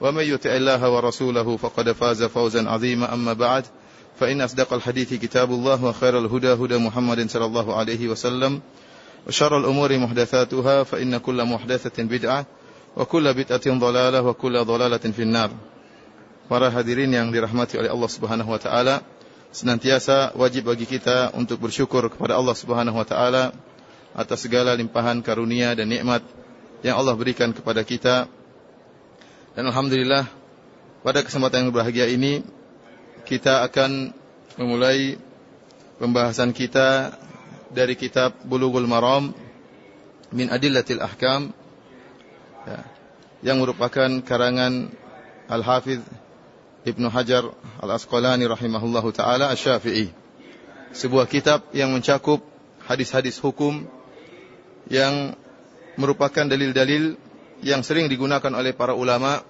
ومن يطع الله ورسوله فقد فاز فوزا عظيما أما بعد فإن أصدق الحديث كتاب الله وخير الهدى هدى محمد صلى الله عليه وسلم وشر الأمور محدثاتها فإن كل محدثة بدعة وكل بدعة ضلالة وكل ضلالة في النار Para hadirin yang dirahmati oleh Allah Subhanahu wa taala, senantiasa wajib bagi kita untuk bersyukur kepada Allah Subhanahu wa taala atas segala limpahan karunia dan nikmat yang Allah berikan kepada kita dan Alhamdulillah pada kesempatan yang berbahagia ini kita akan memulai pembahasan kita dari kitab Bulughul Maram min Adillatil Ahkam ya, yang merupakan karangan Al-Hafidh Ibnu Hajar Al-Asqalani rahimahullahu taala Asy-Syafi'i. Sebuah kitab yang mencakup hadis-hadis hukum yang merupakan dalil-dalil yang sering digunakan oleh para ulama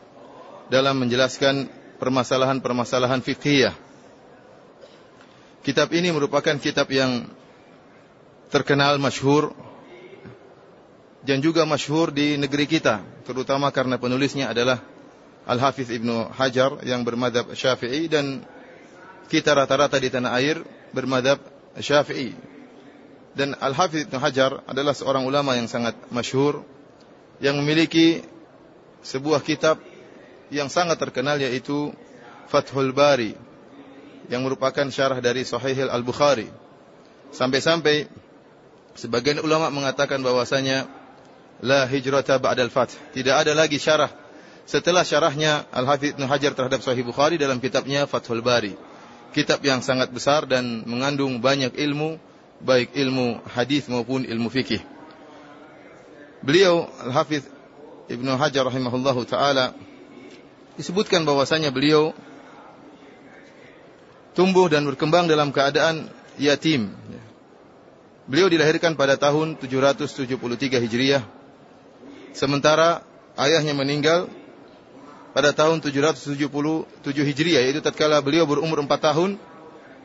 dalam menjelaskan permasalahan-permasalahan fiqhiyah. Kitab ini merupakan kitab yang terkenal masyhur dan juga masyhur di negeri kita, terutama karena penulisnya adalah Al-Hafiz Ibnu Hajar yang bermadhab Syafi'i dan kita rata-rata di tanah air bermadhab Syafi'i. Dan Al-Hafiz Ibnu Hajar adalah seorang ulama yang sangat masyhur yang memiliki sebuah kitab yang sangat terkenal yaitu Fathul Bari yang merupakan syarah dari Sahih Al-Bukhari. Sampai-sampai sebagian ulama mengatakan bahwasanya la hijrata ba'dal fath. Tidak ada lagi syarah setelah syarahnya Al-Hafidz Ibnu Hajar terhadap Sahih Bukhari dalam kitabnya Fathul Bari. Kitab yang sangat besar dan mengandung banyak ilmu, baik ilmu hadis maupun ilmu fikih. Beliau Al-Hafidz Ibnu Hajar rahimahullahu taala disebutkan bahwasanya beliau tumbuh dan berkembang dalam keadaan yatim. Beliau dilahirkan pada tahun 773 Hijriah. Sementara ayahnya meninggal pada tahun 777 Hijriah yaitu tatkala beliau berumur 4 tahun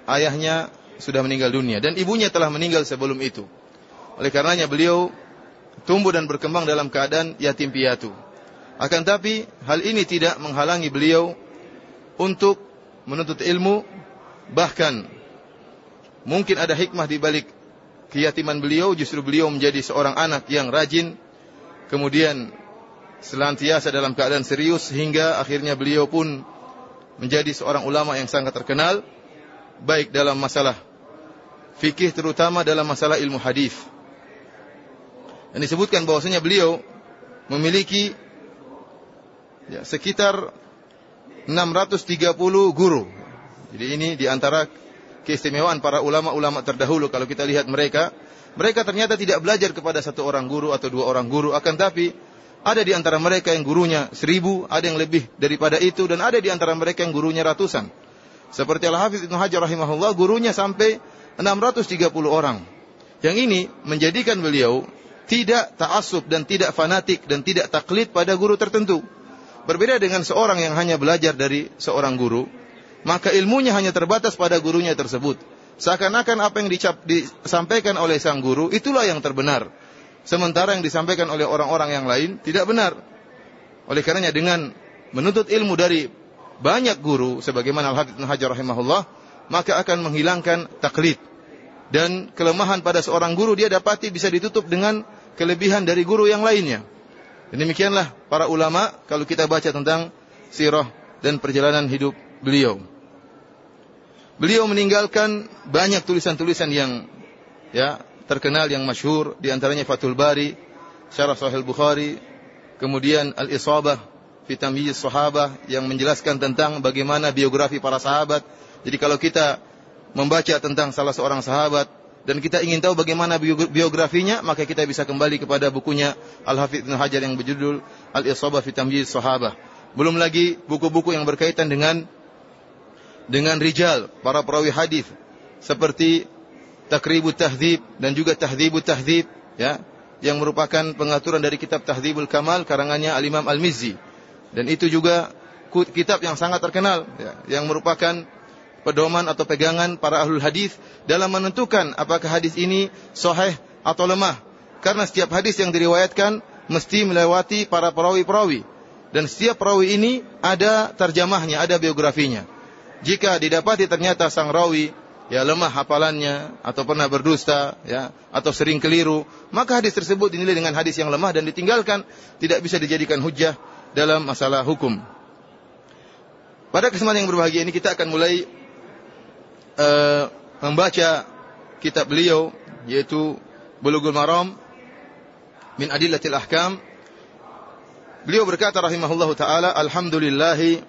ayahnya sudah meninggal dunia dan ibunya telah meninggal sebelum itu. Oleh karenanya beliau tumbuh dan berkembang dalam keadaan yatim piatu. Akan tapi hal ini tidak menghalangi beliau untuk menuntut ilmu bahkan mungkin ada hikmah di balik keyatiman beliau justru beliau menjadi seorang anak yang rajin kemudian selantiasa dalam keadaan serius hingga akhirnya beliau pun menjadi seorang ulama yang sangat terkenal baik dalam masalah fikih terutama dalam masalah ilmu hadis. Dan disebutkan bahwasanya beliau memiliki ya, sekitar 630 guru. Jadi ini di antara keistimewaan para ulama-ulama terdahulu kalau kita lihat mereka, mereka ternyata tidak belajar kepada satu orang guru atau dua orang guru, akan tapi ada di antara mereka yang gurunya seribu, ada yang lebih daripada itu, dan ada di antara mereka yang gurunya ratusan. Seperti Al-Hafiz Ibn Hajar rahimahullah, gurunya sampai 630 orang. Yang ini menjadikan beliau tidak ta'asub dan tidak fanatik dan tidak taklid pada guru tertentu. Berbeda dengan seorang yang hanya belajar dari seorang guru, maka ilmunya hanya terbatas pada gurunya tersebut. Seakan-akan apa yang dicap, disampaikan oleh sang guru itulah yang terbenar. Sementara yang disampaikan oleh orang-orang yang lain tidak benar. Oleh karenanya dengan menuntut ilmu dari banyak guru sebagaimana Al-Hafidz rahimahullah, maka akan menghilangkan taklid. Dan kelemahan pada seorang guru dia dapati bisa ditutup dengan kelebihan dari guru yang lainnya. Demikianlah para ulama kalau kita baca tentang sirah dan perjalanan hidup beliau. Beliau meninggalkan banyak tulisan-tulisan yang ya terkenal yang masyhur di antaranya Fathul Bari, Syarah Sahih Bukhari, kemudian Al-Isabah fi Tamyiz Sahabah yang menjelaskan tentang bagaimana biografi para sahabat. Jadi kalau kita membaca tentang salah seorang sahabat dan kita ingin tahu bagaimana biografinya, maka kita bisa kembali kepada bukunya Al-Hafidz Ibnu Hajar yang berjudul Al-Isabah fi Sahabah. Belum lagi buku-buku yang berkaitan dengan dengan rijal, para perawi hadis seperti Takribut Tahdzib dan juga Tahdzibut Tahdzib ya yang merupakan pengaturan dari kitab Tahdzibul Kamal karangannya Al-Imam Al-Mizzi dan itu juga kitab yang sangat terkenal ya, yang merupakan pedoman atau pegangan para ahlul hadis dalam menentukan apakah hadis ini sahih atau lemah. Karena setiap hadis yang diriwayatkan mesti melewati para perawi-perawi. Dan setiap perawi ini ada terjemahnya ada biografinya. Jika didapati ternyata sang rawi ya lemah hafalannya atau pernah berdusta ya atau sering keliru, maka hadis tersebut dinilai dengan hadis yang lemah dan ditinggalkan, tidak bisa dijadikan hujah dalam masalah hukum. Pada kesempatan yang berbahagia ini kita akan mulai uh, membaca kitab beliau yaitu Bulughul Maram min Adillatil Ahkam. Beliau berkata rahimahullahu taala alhamdulillahi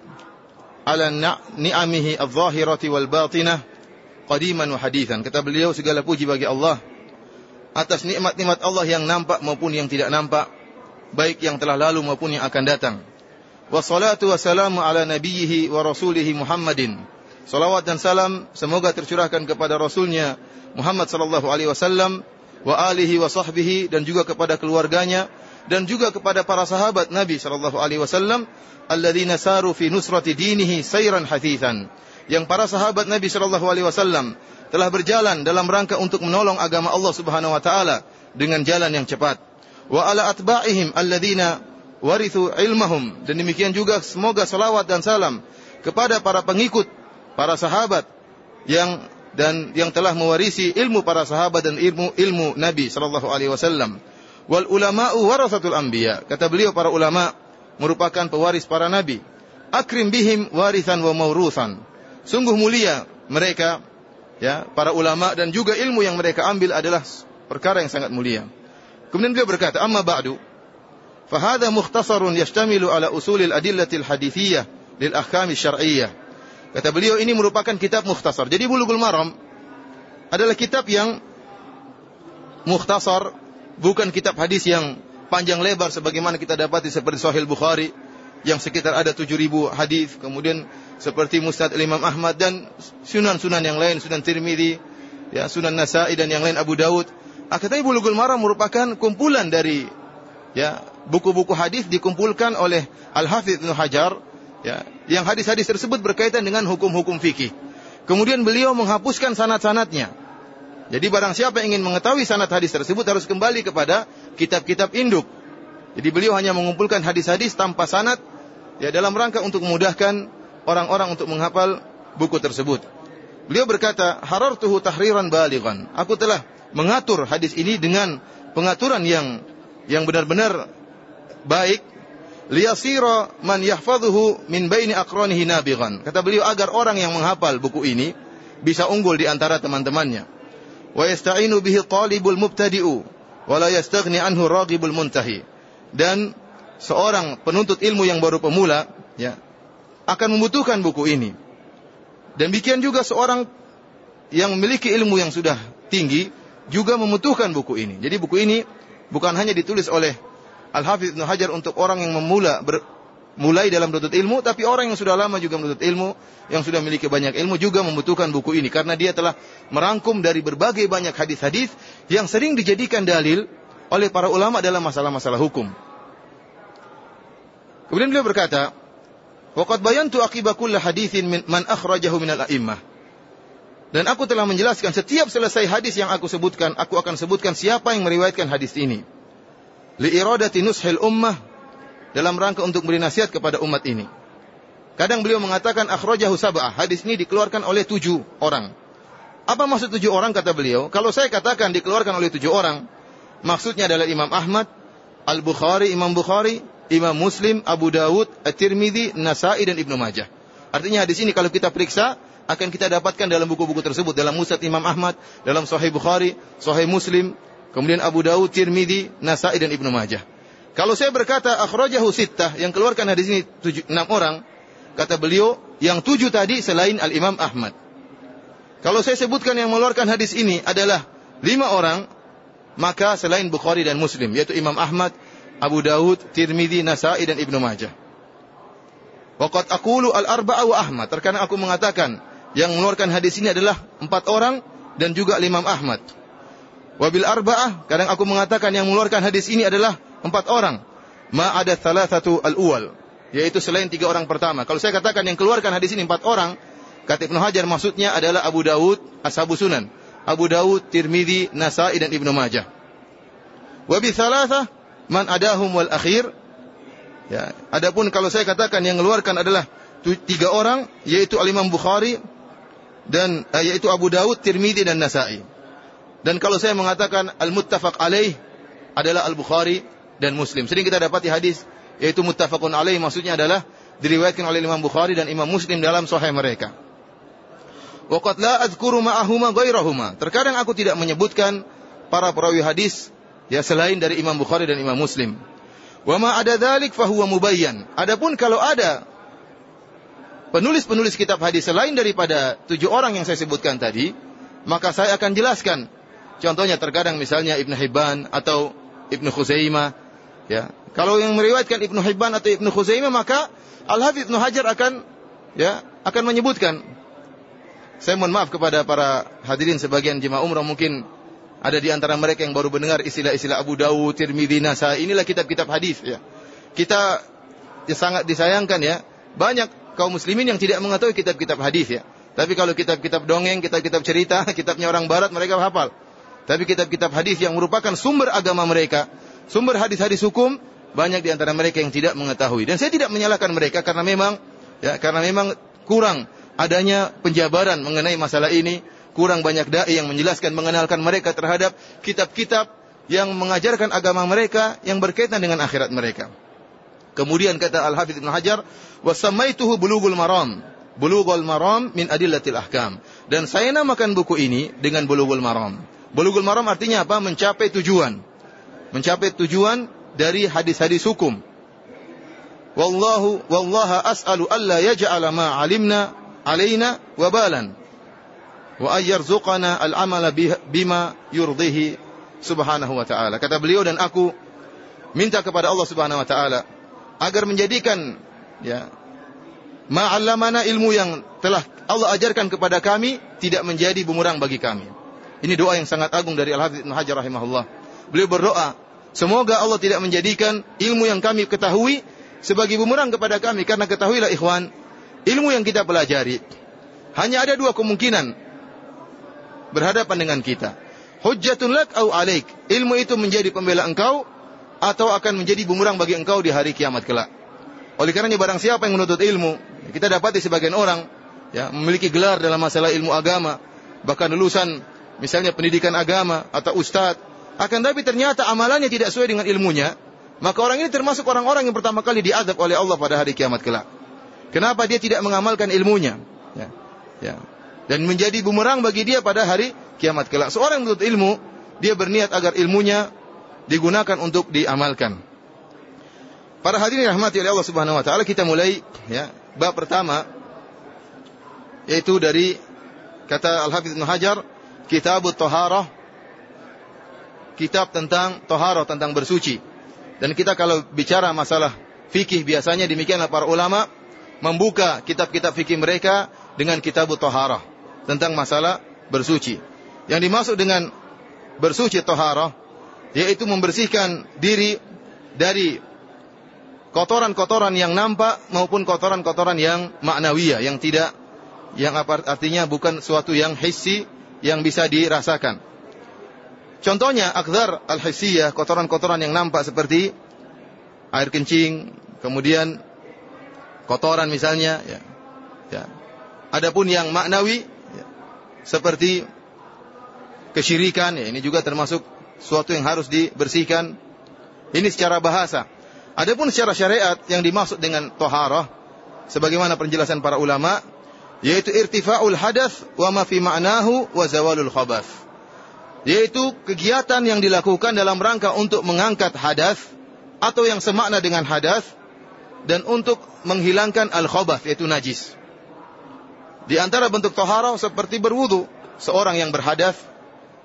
ala ni'amihi adh-dhahirati wal batinah qadiman wa hadithan. Kata beliau segala puji bagi Allah atas nikmat-nikmat Allah yang nampak maupun yang tidak nampak, baik yang telah lalu maupun yang akan datang. Wassalatu wassalamu ala nabiyhi wa rasulihi Muhammadin. Salawat dan salam semoga tercurahkan kepada rasulnya Muhammad sallallahu alaihi wasallam wa alihi wa sahbihi dan juga kepada keluarganya dan juga kepada para sahabat Nabi sallallahu alaihi wasallam alladzina saru fi nusrati dinihi sayran hatithan yang para sahabat Nabi Shallallahu Alaihi Wasallam telah berjalan dalam rangka untuk menolong agama Allah Subhanahu Wa Taala dengan jalan yang cepat. Wa ala atba'ihim alladzina warithu ilmahum dan demikian juga semoga salawat dan salam kepada para pengikut para sahabat yang dan yang telah mewarisi ilmu para sahabat dan ilmu ilmu Nabi sallallahu alaihi wasallam. Wal ulama'u warasatul anbiya. Kata beliau para ulama merupakan pewaris para nabi. Akrim bihim warisan wa maurusan. Sungguh mulia mereka ya, para ulama dan juga ilmu yang mereka ambil adalah perkara yang sangat mulia. Kemudian beliau berkata, "Amma ba'du, mukhtasarun yashtamilu ala usulil adillatil hadithiyah lil ahkami syar'iyyah." Kata beliau ini merupakan kitab mukhtasar. Jadi Bulughul Maram adalah kitab yang mukhtasar, bukan kitab hadis yang panjang lebar sebagaimana kita dapati seperti Sahih Bukhari yang sekitar ada 7000 hadis, kemudian seperti Musnad Imam Ahmad dan sunan-sunan yang lain, Sunan Tirmidzi, ya, Sunan Nasa'i dan yang lain Abu Daud. Akhirnya Bulughul Maram merupakan kumpulan dari ya, buku-buku hadis dikumpulkan oleh Al-Hafidz Ibnu Hajar, ya, yang hadis-hadis tersebut berkaitan dengan hukum-hukum fikih. Kemudian beliau menghapuskan sanad-sanadnya. Jadi barang siapa yang ingin mengetahui sanad hadis tersebut harus kembali kepada kitab-kitab induk. Jadi beliau hanya mengumpulkan hadis-hadis tanpa sanad ya dalam rangka untuk memudahkan orang-orang untuk menghafal buku tersebut. Beliau berkata, "Harartuhu tahriran balighan." Aku telah mengatur hadis ini dengan pengaturan yang yang benar-benar baik liyasira man yahfazuhu min baini aqranihi nabighan. Kata beliau agar orang yang menghafal buku ini bisa unggul di antara teman-temannya. Wa yasta'inu bihi talibul mubtadi'u wa la yastaghni anhu raghibul muntahi. Dan seorang penuntut ilmu yang baru pemula ya akan membutuhkan buku ini. Dan demikian juga seorang yang memiliki ilmu yang sudah tinggi juga membutuhkan buku ini. Jadi buku ini bukan hanya ditulis oleh Al-Hafidz Ibnu Hajar untuk orang yang memula ber, mulai dalam menuntut ilmu, tapi orang yang sudah lama juga menuntut ilmu, yang sudah memiliki banyak ilmu juga membutuhkan buku ini karena dia telah merangkum dari berbagai banyak hadis-hadis yang sering dijadikan dalil oleh para ulama dalam masalah-masalah hukum. Kemudian beliau berkata, "Waqad bayantu aqiba kulli haditsin man akhrajahu minal a'immah." Dan aku telah menjelaskan setiap selesai hadis yang aku sebutkan, aku akan sebutkan siapa yang meriwayatkan hadis ini. Li iradati nushil ummah dalam rangka untuk beri nasihat kepada umat ini. Kadang beliau mengatakan akhrajahu sab'ah. Hadis ini dikeluarkan oleh tujuh orang. Apa maksud tujuh orang kata beliau? Kalau saya katakan dikeluarkan oleh tujuh orang, maksudnya adalah Imam Ahmad, Al-Bukhari, Imam Bukhari, Imam Muslim, Abu Dawud, At-Tirmidzi, Nasai dan Ibnu Majah. Artinya hadis ini kalau kita periksa akan kita dapatkan dalam buku-buku tersebut dalam Musnad Imam Ahmad, dalam Sahih Bukhari, Sahih Muslim, kemudian Abu Dawud, Tirmidzi, Nasa'i dan Ibnu Majah. Kalau saya berkata akhrajahu sittah yang keluarkan hadis ini tujuh, enam orang, kata beliau yang tujuh tadi selain Al Imam Ahmad. Kalau saya sebutkan yang mengeluarkan hadis ini adalah lima orang, maka selain Bukhari dan Muslim, yaitu Imam Ahmad, Abu Dawud, Tirmidzi, Nasa'i dan Ibnu Majah. Waqat aqulu al-arba'a wa Ahmad. Terkadang aku mengatakan yang mengeluarkan hadis ini adalah empat orang dan juga Imam Ahmad. Wabil arba'ah, kadang aku mengatakan yang mengeluarkan hadis ini adalah empat orang. Ma ada salah satu al-uwal. Yaitu selain tiga orang pertama. Kalau saya katakan yang keluarkan hadis ini empat orang, kata Ibnu Hajar maksudnya adalah Abu Dawud, Ashabu Sunan. Abu Dawud, Tirmidzi, Nasa'i dan Ibnu Majah. Wa bi thalatha man adahum wal akhir. Ya, adapun kalau saya katakan yang mengeluarkan adalah tiga orang yaitu Al-Imam Bukhari dan uh, yaitu Abu Dawud, Tirmidzi dan Nasa'i. Dan kalau saya mengatakan al-muttafaq alaih adalah Al-Bukhari dan Muslim. Sering kita dapati hadis yaitu muttafaqun alaih maksudnya adalah diriwayatkan oleh Imam Bukhari dan Imam Muslim dalam sahih mereka. Waqad la adzkuru ma'ahuma ghairahuma. Terkadang aku tidak menyebutkan para perawi hadis ya selain dari Imam Bukhari dan Imam Muslim. Wa ma ada dzalik fa huwa mubayyan. Adapun kalau ada penulis-penulis kitab hadis selain daripada tujuh orang yang saya sebutkan tadi, maka saya akan jelaskan. Contohnya terkadang misalnya Ibn Hibban atau Ibn Khuzaimah. Ya. Kalau yang meriwayatkan Ibn Hibban atau Ibn Khuzaimah maka Al-Hafidh Ibn Hajar akan ya akan menyebutkan. Saya mohon maaf kepada para hadirin sebagian jemaah umrah mungkin ada di antara mereka yang baru mendengar istilah-istilah Abu Dawud, Tirmidzi, Nasa. Inilah kitab-kitab hadis ya. Kita ya, sangat disayangkan ya. Banyak kaum muslimin yang tidak mengetahui kitab-kitab hadis ya. Tapi kalau kitab-kitab dongeng, kitab-kitab cerita, kitabnya orang barat mereka hafal. Tapi kitab-kitab hadis yang merupakan sumber agama mereka, sumber hadis-hadis hukum, banyak di antara mereka yang tidak mengetahui. Dan saya tidak menyalahkan mereka karena memang ya karena memang kurang adanya penjabaran mengenai masalah ini, kurang banyak dai yang menjelaskan mengenalkan mereka terhadap kitab-kitab yang mengajarkan agama mereka yang berkaitan dengan akhirat mereka. Kemudian kata Al-Hafidz Ibn Hajar, "Wasamaituhu bulughul maram." Bulughul Maram min Adillatil Ahkam. Dan saya namakan buku ini dengan Bulughul Maram. Bulughul Maram artinya apa? Mencapai tujuan. Mencapai tujuan dari hadis-hadis hukum. Wallahu wallaha as'alu alla yaj'ala ma 'alimna 'alaina wabalan. Wa ayyarzuqana al-amala bima yurdihi subhanahu wa ta'ala. Kata beliau dan aku minta kepada Allah subhanahu wa ta'ala agar menjadikan ya Ma'allamana ilmu yang telah Allah ajarkan kepada kami tidak menjadi bumerang bagi kami. Ini doa yang sangat agung dari Al-Hafidz Ibnu Hajar rahimahullah. Beliau berdoa, semoga Allah tidak menjadikan ilmu yang kami ketahui sebagai bumerang kepada kami karena ketahuilah ikhwan, ilmu yang kita pelajari hanya ada dua kemungkinan berhadapan dengan kita. Hujjatun lak au alaik. Ilmu itu menjadi pembela engkau atau akan menjadi bumerang bagi engkau di hari kiamat kelak. Oleh karenanya barang siapa yang menuntut ilmu, kita dapati sebagian orang ya memiliki gelar dalam masalah ilmu agama, bahkan lulusan misalnya pendidikan agama atau ustadz, akan tapi ternyata amalannya tidak sesuai dengan ilmunya, maka orang ini termasuk orang-orang yang pertama kali diadab oleh Allah pada hari kiamat kelak. Kenapa dia tidak mengamalkan ilmunya? Ya, ya. Dan menjadi bumerang bagi dia pada hari kiamat kelak. Seorang yang menuntut ilmu, dia berniat agar ilmunya digunakan untuk diamalkan. Para hadirin rahmati oleh Allah Subhanahu wa taala, kita mulai ya, bab pertama yaitu dari kata Al-Hafidz Ibnu Hajar, Kitab Thaharah, kitab tentang taharah, tentang bersuci. Dan kita kalau bicara masalah fikih biasanya demikianlah para ulama membuka kitab-kitab fikih mereka dengan Kitab Thaharah tentang masalah bersuci. Yang dimaksud dengan bersuci taharah yaitu membersihkan diri dari kotoran-kotoran yang nampak maupun kotoran-kotoran yang maknawiyah yang tidak yang apa artinya bukan suatu yang hissi yang bisa dirasakan. Contohnya akdar al-hissiyah, kotoran-kotoran yang nampak seperti air kencing, kemudian kotoran misalnya ya. Ya. Adapun yang maknawi ya, seperti kesyirikan ya ini juga termasuk suatu yang harus dibersihkan. Ini secara bahasa. Adapun secara syariat yang dimaksud dengan toharah, sebagaimana penjelasan para ulama, yaitu irtifa'ul hadas wa ma fi ma'nahu wa zawalul khabath. Yaitu kegiatan yang dilakukan dalam rangka untuk mengangkat hadas atau yang semakna dengan hadas dan untuk menghilangkan al-khabath yaitu najis. Di antara bentuk taharah seperti berwudu. Seorang yang berhadas,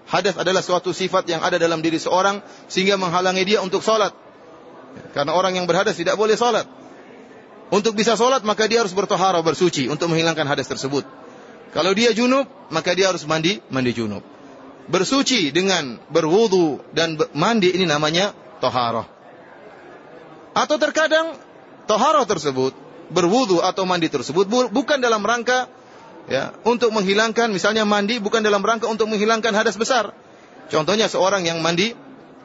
hadas adalah suatu sifat yang ada dalam diri seorang sehingga menghalangi dia untuk sholat. Karena orang yang berhadas tidak boleh sholat. Untuk bisa sholat maka dia harus bertoharah, bersuci untuk menghilangkan hadas tersebut. Kalau dia junub, maka dia harus mandi, mandi junub. Bersuci dengan berwudu dan mandi ini namanya toharah. Atau terkadang toharah tersebut, berwudu atau mandi tersebut bukan dalam rangka ya untuk menghilangkan misalnya mandi bukan dalam rangka untuk menghilangkan hadas besar. Contohnya seorang yang mandi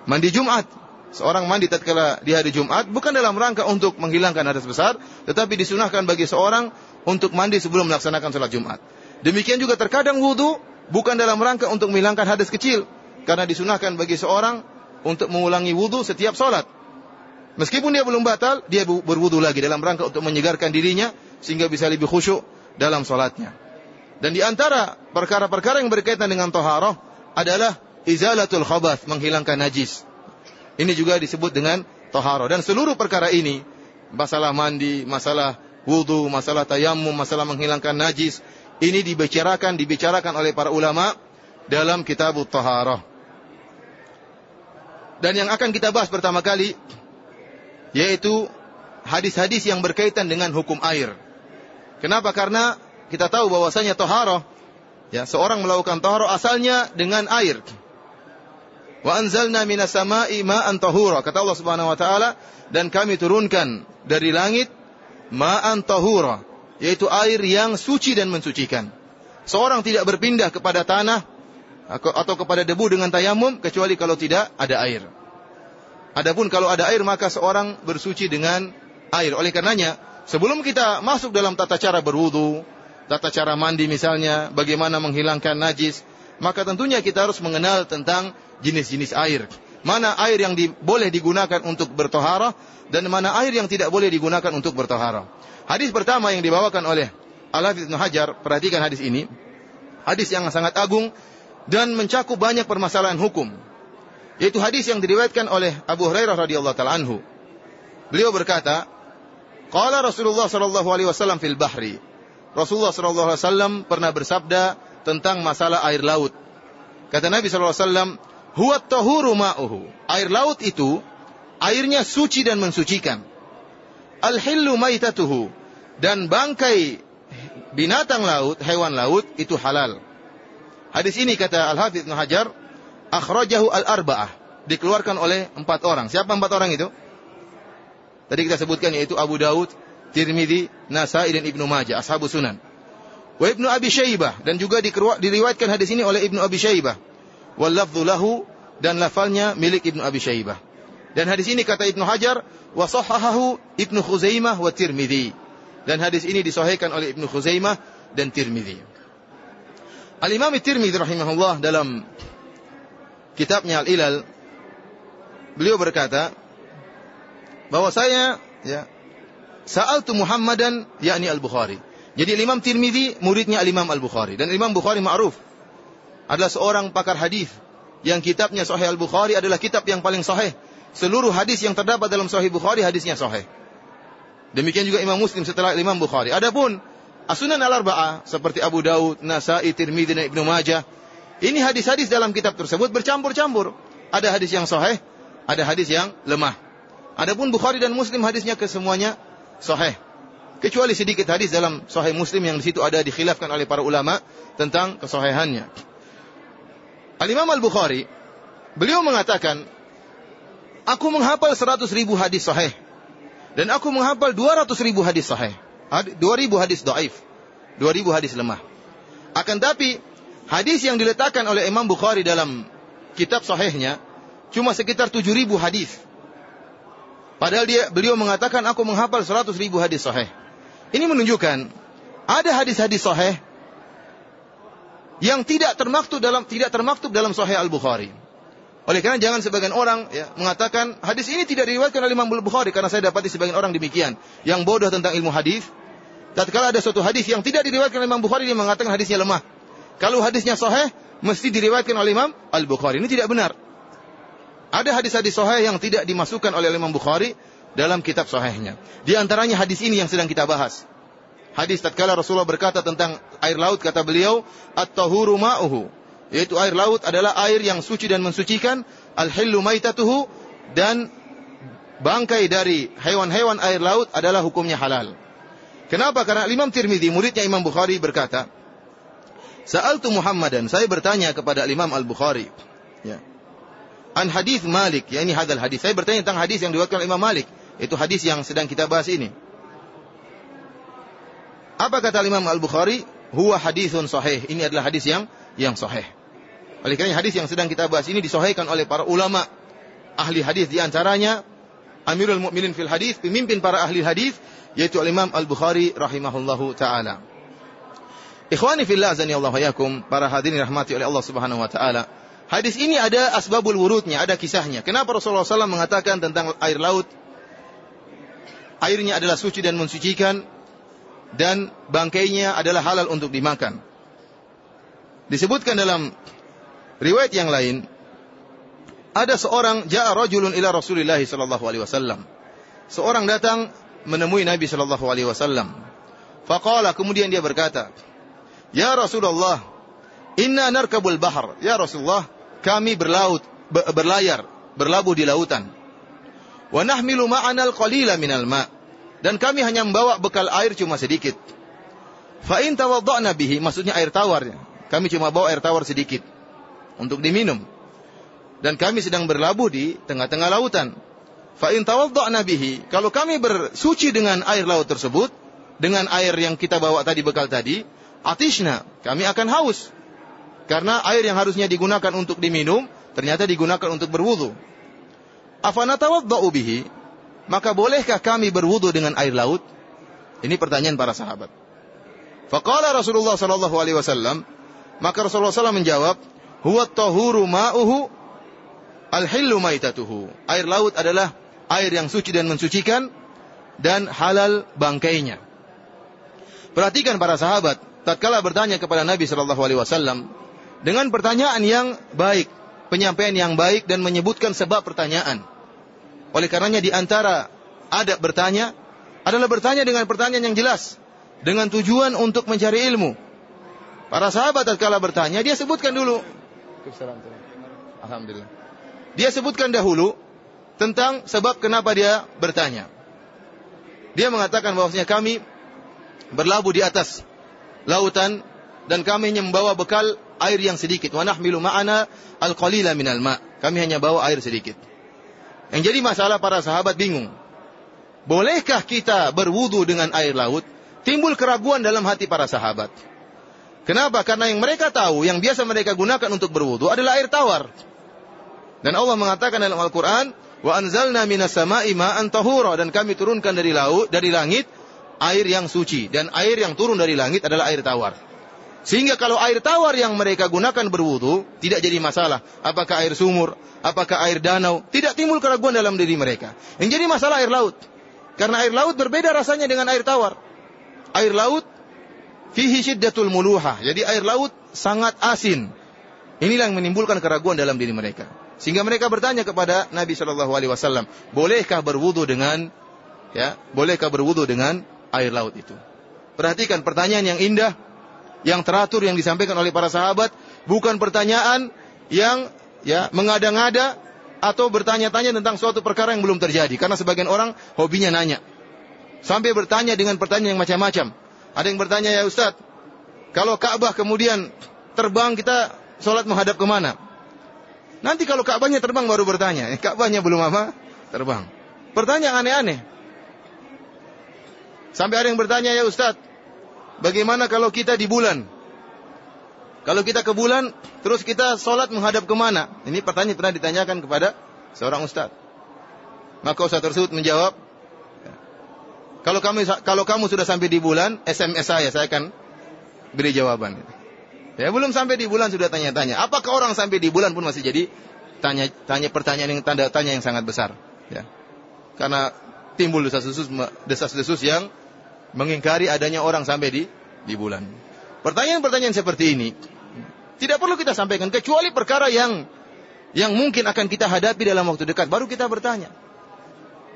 mandi Jumat. Seorang mandi tatkala di hari Jumat bukan dalam rangka untuk menghilangkan hadas besar, tetapi disunahkan bagi seorang untuk mandi sebelum melaksanakan sholat Jumat. Demikian juga terkadang wudhu bukan dalam rangka untuk menghilangkan hadas kecil, karena disunahkan bagi seorang untuk mengulangi wudhu setiap sholat. Meskipun dia belum batal, dia berwudhu lagi dalam rangka untuk menyegarkan dirinya sehingga bisa lebih khusyuk dalam sholatnya. Dan di antara perkara-perkara yang berkaitan dengan toharoh adalah izalatul khabath, menghilangkan najis. Ini juga disebut dengan toharoh. Dan seluruh perkara ini, masalah mandi, masalah wudhu, masalah tayamum, masalah menghilangkan najis, ini dibicarakan, dibicarakan oleh para ulama dalam kitab toharoh. Dan yang akan kita bahas pertama kali, yaitu hadis-hadis yang berkaitan dengan hukum air. Kenapa? Karena kita tahu bahwasanya toharoh, ya seorang melakukan toharoh asalnya dengan air. Wa anzalna minas sama'i ma'an tahura. Kata Allah Subhanahu wa taala, dan kami turunkan dari langit ma'an tahura, yaitu air yang suci dan mensucikan. Seorang tidak berpindah kepada tanah atau kepada debu dengan tayamum kecuali kalau tidak ada air. Adapun kalau ada air maka seorang bersuci dengan air. Oleh karenanya, sebelum kita masuk dalam tata cara berwudu, tata cara mandi misalnya, bagaimana menghilangkan najis, maka tentunya kita harus mengenal tentang jenis-jenis air. Mana air yang di, boleh digunakan untuk bertohara dan mana air yang tidak boleh digunakan untuk bertohara. Hadis pertama yang dibawakan oleh Al-Hafidh Hajar, perhatikan hadis ini. Hadis yang sangat agung dan mencakup banyak permasalahan hukum. Yaitu hadis yang diriwayatkan oleh Abu Hurairah radhiyallahu taala anhu. Beliau berkata, "Qala Rasulullah sallallahu alaihi wasallam fil bahri." Rasulullah SAW pernah bersabda tentang masalah air laut. Kata Nabi SAW, Huwa tahuru ma'uhu. Air laut itu, airnya suci dan mensucikan. Al-hillu maitatuhu. Dan bangkai binatang laut, hewan laut, itu halal. Hadis ini kata Al-Hafidh Ibn Hajar, akhrajahu al-arba'ah. Dikeluarkan oleh empat orang. Siapa empat orang itu? Tadi kita sebutkan yaitu Abu Daud, Tirmidzi, Nasai dan Ibnu Majah, ashabu sunan. Wa Ibnu Abi Syaibah dan juga diriwayatkan hadis ini oleh Ibnu Abi Syaibah. Wal lafdhu lahu dan lafalnya milik Ibnu Abi Syaibah. Dan hadis ini kata Ibnu Hajar wa sahahahu Ibnu Khuzaimah wa Tirmidzi. Dan hadis ini disahihkan oleh Ibnu Khuzaimah dan Tirmidzi. Al-Imam Tirmidzi rahimahullah dalam kitabnya Al-Ilal beliau berkata bahwa saya ya Sa'altu Muhammadan yakni Al-Bukhari. Jadi Imam Tirmidzi muridnya Al-Imam Al-Bukhari dan Imam Bukhari ma'ruf adalah seorang pakar hadis yang kitabnya Sahih Al-Bukhari adalah kitab yang paling sahih. Seluruh hadis yang terdapat dalam Sahih Bukhari hadisnya sahih. Demikian juga Imam Muslim setelah Imam Bukhari. Adapun As-Sunan Al-Arba'ah seperti Abu Daud, Nasai, Tirmidzi dan Ibnu Majah, ini hadis-hadis dalam kitab tersebut bercampur-campur. Ada hadis yang sahih, ada hadis yang lemah. Adapun Bukhari dan Muslim hadisnya kesemuanya sahih. Kecuali sedikit hadis dalam sahih Muslim yang di situ ada dikhilafkan oleh para ulama tentang kesahihannya. Al-Imam Al-Bukhari beliau mengatakan, "Aku menghafal 100 ribu hadis sahih dan aku menghafal 200 ribu hadis sahih. 2000 hadis dhaif, 2000 hadis lemah. Akan tapi hadis yang diletakkan oleh Imam Bukhari dalam kitab sahihnya cuma sekitar 7000 hadis. Padahal dia beliau mengatakan aku menghafal 100 ribu hadis sahih. Ini menunjukkan ada hadis-hadis sahih yang tidak termaktub dalam tidak termaktub dalam Sahih Al Bukhari. Oleh karena jangan sebagian orang ya, mengatakan hadis ini tidak diriwayatkan oleh Imam Bukhari karena saya dapati sebagian orang demikian yang bodoh tentang ilmu hadis. tatkala ada suatu hadis yang tidak diriwayatkan oleh Imam Bukhari dia mengatakan hadisnya lemah. Kalau hadisnya sahih mesti diriwayatkan oleh Imam Al-Bukhari. Ini tidak benar. Ada hadis-hadis sahih yang tidak dimasukkan oleh Imam Bukhari dalam kitab sahihnya. Di antaranya hadis ini yang sedang kita bahas. Hadis tatkala Rasulullah berkata tentang air laut kata beliau at-tahuru ma'uhu yaitu air laut adalah air yang suci dan mensucikan al-hillu maitatuhu dan bangkai dari hewan-hewan air laut adalah hukumnya halal. Kenapa? Karena Imam Tirmidzi, muridnya Imam Bukhari berkata, Sa'altu Muhammadan, saya bertanya kepada Imam Al-Bukhari. Ya. An hadis Malik, ya ini hadal hadis. Saya bertanya tentang hadis yang diwakilkan Imam Malik. Itu hadis yang sedang kita bahas ini. Apa kata Imam Al-Bukhari? Huwa hadithun sahih. Ini adalah hadis yang yang sahih. Oleh karena hadis yang sedang kita bahas ini disahihkan oleh para ulama ahli hadis di antaranya Amirul Mukminin fil hadis, pemimpin para ahli hadis yaitu Imam Al-Bukhari rahimahullahu taala. Ikhwani fillah azani Allah yakum, para hadirin rahmati oleh Allah Subhanahu wa taala. Hadis ini ada asbabul wurudnya, ada kisahnya. Kenapa Rasulullah SAW mengatakan tentang air laut? Airnya adalah suci dan mensucikan dan bangkainya adalah halal untuk dimakan. Disebutkan dalam riwayat yang lain, ada seorang ja'a rajulun ila Rasulillah sallallahu alaihi wasallam. Seorang datang menemui Nabi Shallallahu Alaihi Wasallam. Faqala kemudian dia berkata, Ya Rasulullah, inna narkabul bahar. Ya Rasulullah, kami berlaut, berlayar, berlabuh di lautan. Wa nahmilu ma'ana al-qalila minal ma' dan kami hanya membawa bekal air cuma sedikit. Fa in tawadda'na bihi, maksudnya air tawar. Kami cuma bawa air tawar sedikit untuk diminum. Dan kami sedang berlabuh di tengah-tengah lautan. Fa in tawadda'na bihi, kalau kami bersuci dengan air laut tersebut, dengan air yang kita bawa tadi bekal tadi, atishna, kami akan haus. Karena air yang harusnya digunakan untuk diminum, ternyata digunakan untuk berwudu. Afana tawadda'u bihi, maka bolehkah kami berwudu dengan air laut? Ini pertanyaan para sahabat. Faqala Rasulullah sallallahu alaihi wasallam, maka Rasulullah SAW menjawab, "Huwa tahuru ma'uhu al-hillu maitatuhu." Air laut adalah air yang suci dan mensucikan dan halal bangkainya. Perhatikan para sahabat, tatkala bertanya kepada Nabi Shallallahu alaihi wasallam dengan pertanyaan yang baik, penyampaian yang baik dan menyebutkan sebab pertanyaan. Oleh karenanya di antara adab bertanya adalah bertanya dengan pertanyaan yang jelas dengan tujuan untuk mencari ilmu. Para sahabat tatkala bertanya, dia sebutkan dulu. Alhamdulillah. Dia sebutkan dahulu tentang sebab kenapa dia bertanya. Dia mengatakan bahwasanya kami berlabuh di atas lautan dan kami hanya membawa bekal air yang sedikit. Wa nahmilu ma'ana al-qalila minal ma'. Kami hanya bawa air sedikit. Yang jadi masalah para sahabat bingung. Bolehkah kita berwudu dengan air laut? Timbul keraguan dalam hati para sahabat. Kenapa? Karena yang mereka tahu, yang biasa mereka gunakan untuk berwudu adalah air tawar. Dan Allah mengatakan dalam Al-Quran, Wa anzalna minas sama'i ma'an tahura dan kami turunkan dari laut dari langit air yang suci dan air yang turun dari langit adalah air tawar. Sehingga kalau air tawar yang mereka gunakan berwudu tidak jadi masalah. Apakah air sumur, apakah air danau, tidak timbul keraguan dalam diri mereka. Yang jadi masalah air laut. Karena air laut berbeda rasanya dengan air tawar. Air laut fihi syiddatul muluha. Jadi air laut sangat asin. Inilah yang menimbulkan keraguan dalam diri mereka. Sehingga mereka bertanya kepada Nabi Shallallahu Alaihi Wasallam, bolehkah berwudu dengan, ya, bolehkah berwudu dengan air laut itu? Perhatikan pertanyaan yang indah, yang teratur yang disampaikan oleh para sahabat, bukan pertanyaan yang ya mengada-ngada atau bertanya-tanya tentang suatu perkara yang belum terjadi. Karena sebagian orang hobinya nanya. Sampai bertanya dengan pertanyaan yang macam-macam. Ada yang bertanya, ya Ustadz, kalau Ka'bah kemudian terbang kita sholat menghadap ke mana? Nanti kalau Ka'bahnya terbang baru bertanya. Eh, Ka'bahnya belum apa? Terbang. Pertanyaan aneh-aneh. Sampai ada yang bertanya, ya Ustadz, bagaimana kalau kita di bulan? Kalau kita ke bulan, terus kita sholat menghadap ke mana? Ini pertanyaan pernah ditanyakan kepada seorang Ustadz. Maka Ustadz tersebut menjawab, kalau kami kalau kamu sudah sampai di bulan, SMS saya, saya akan beri jawaban. Ya belum sampai di bulan sudah tanya-tanya. Apakah orang sampai di bulan pun masih jadi tanya tanya pertanyaan yang tanda tanya yang sangat besar. Ya. Karena timbul desas-desus desas-desus yang mengingkari adanya orang sampai di di bulan. Pertanyaan-pertanyaan seperti ini tidak perlu kita sampaikan kecuali perkara yang yang mungkin akan kita hadapi dalam waktu dekat baru kita bertanya.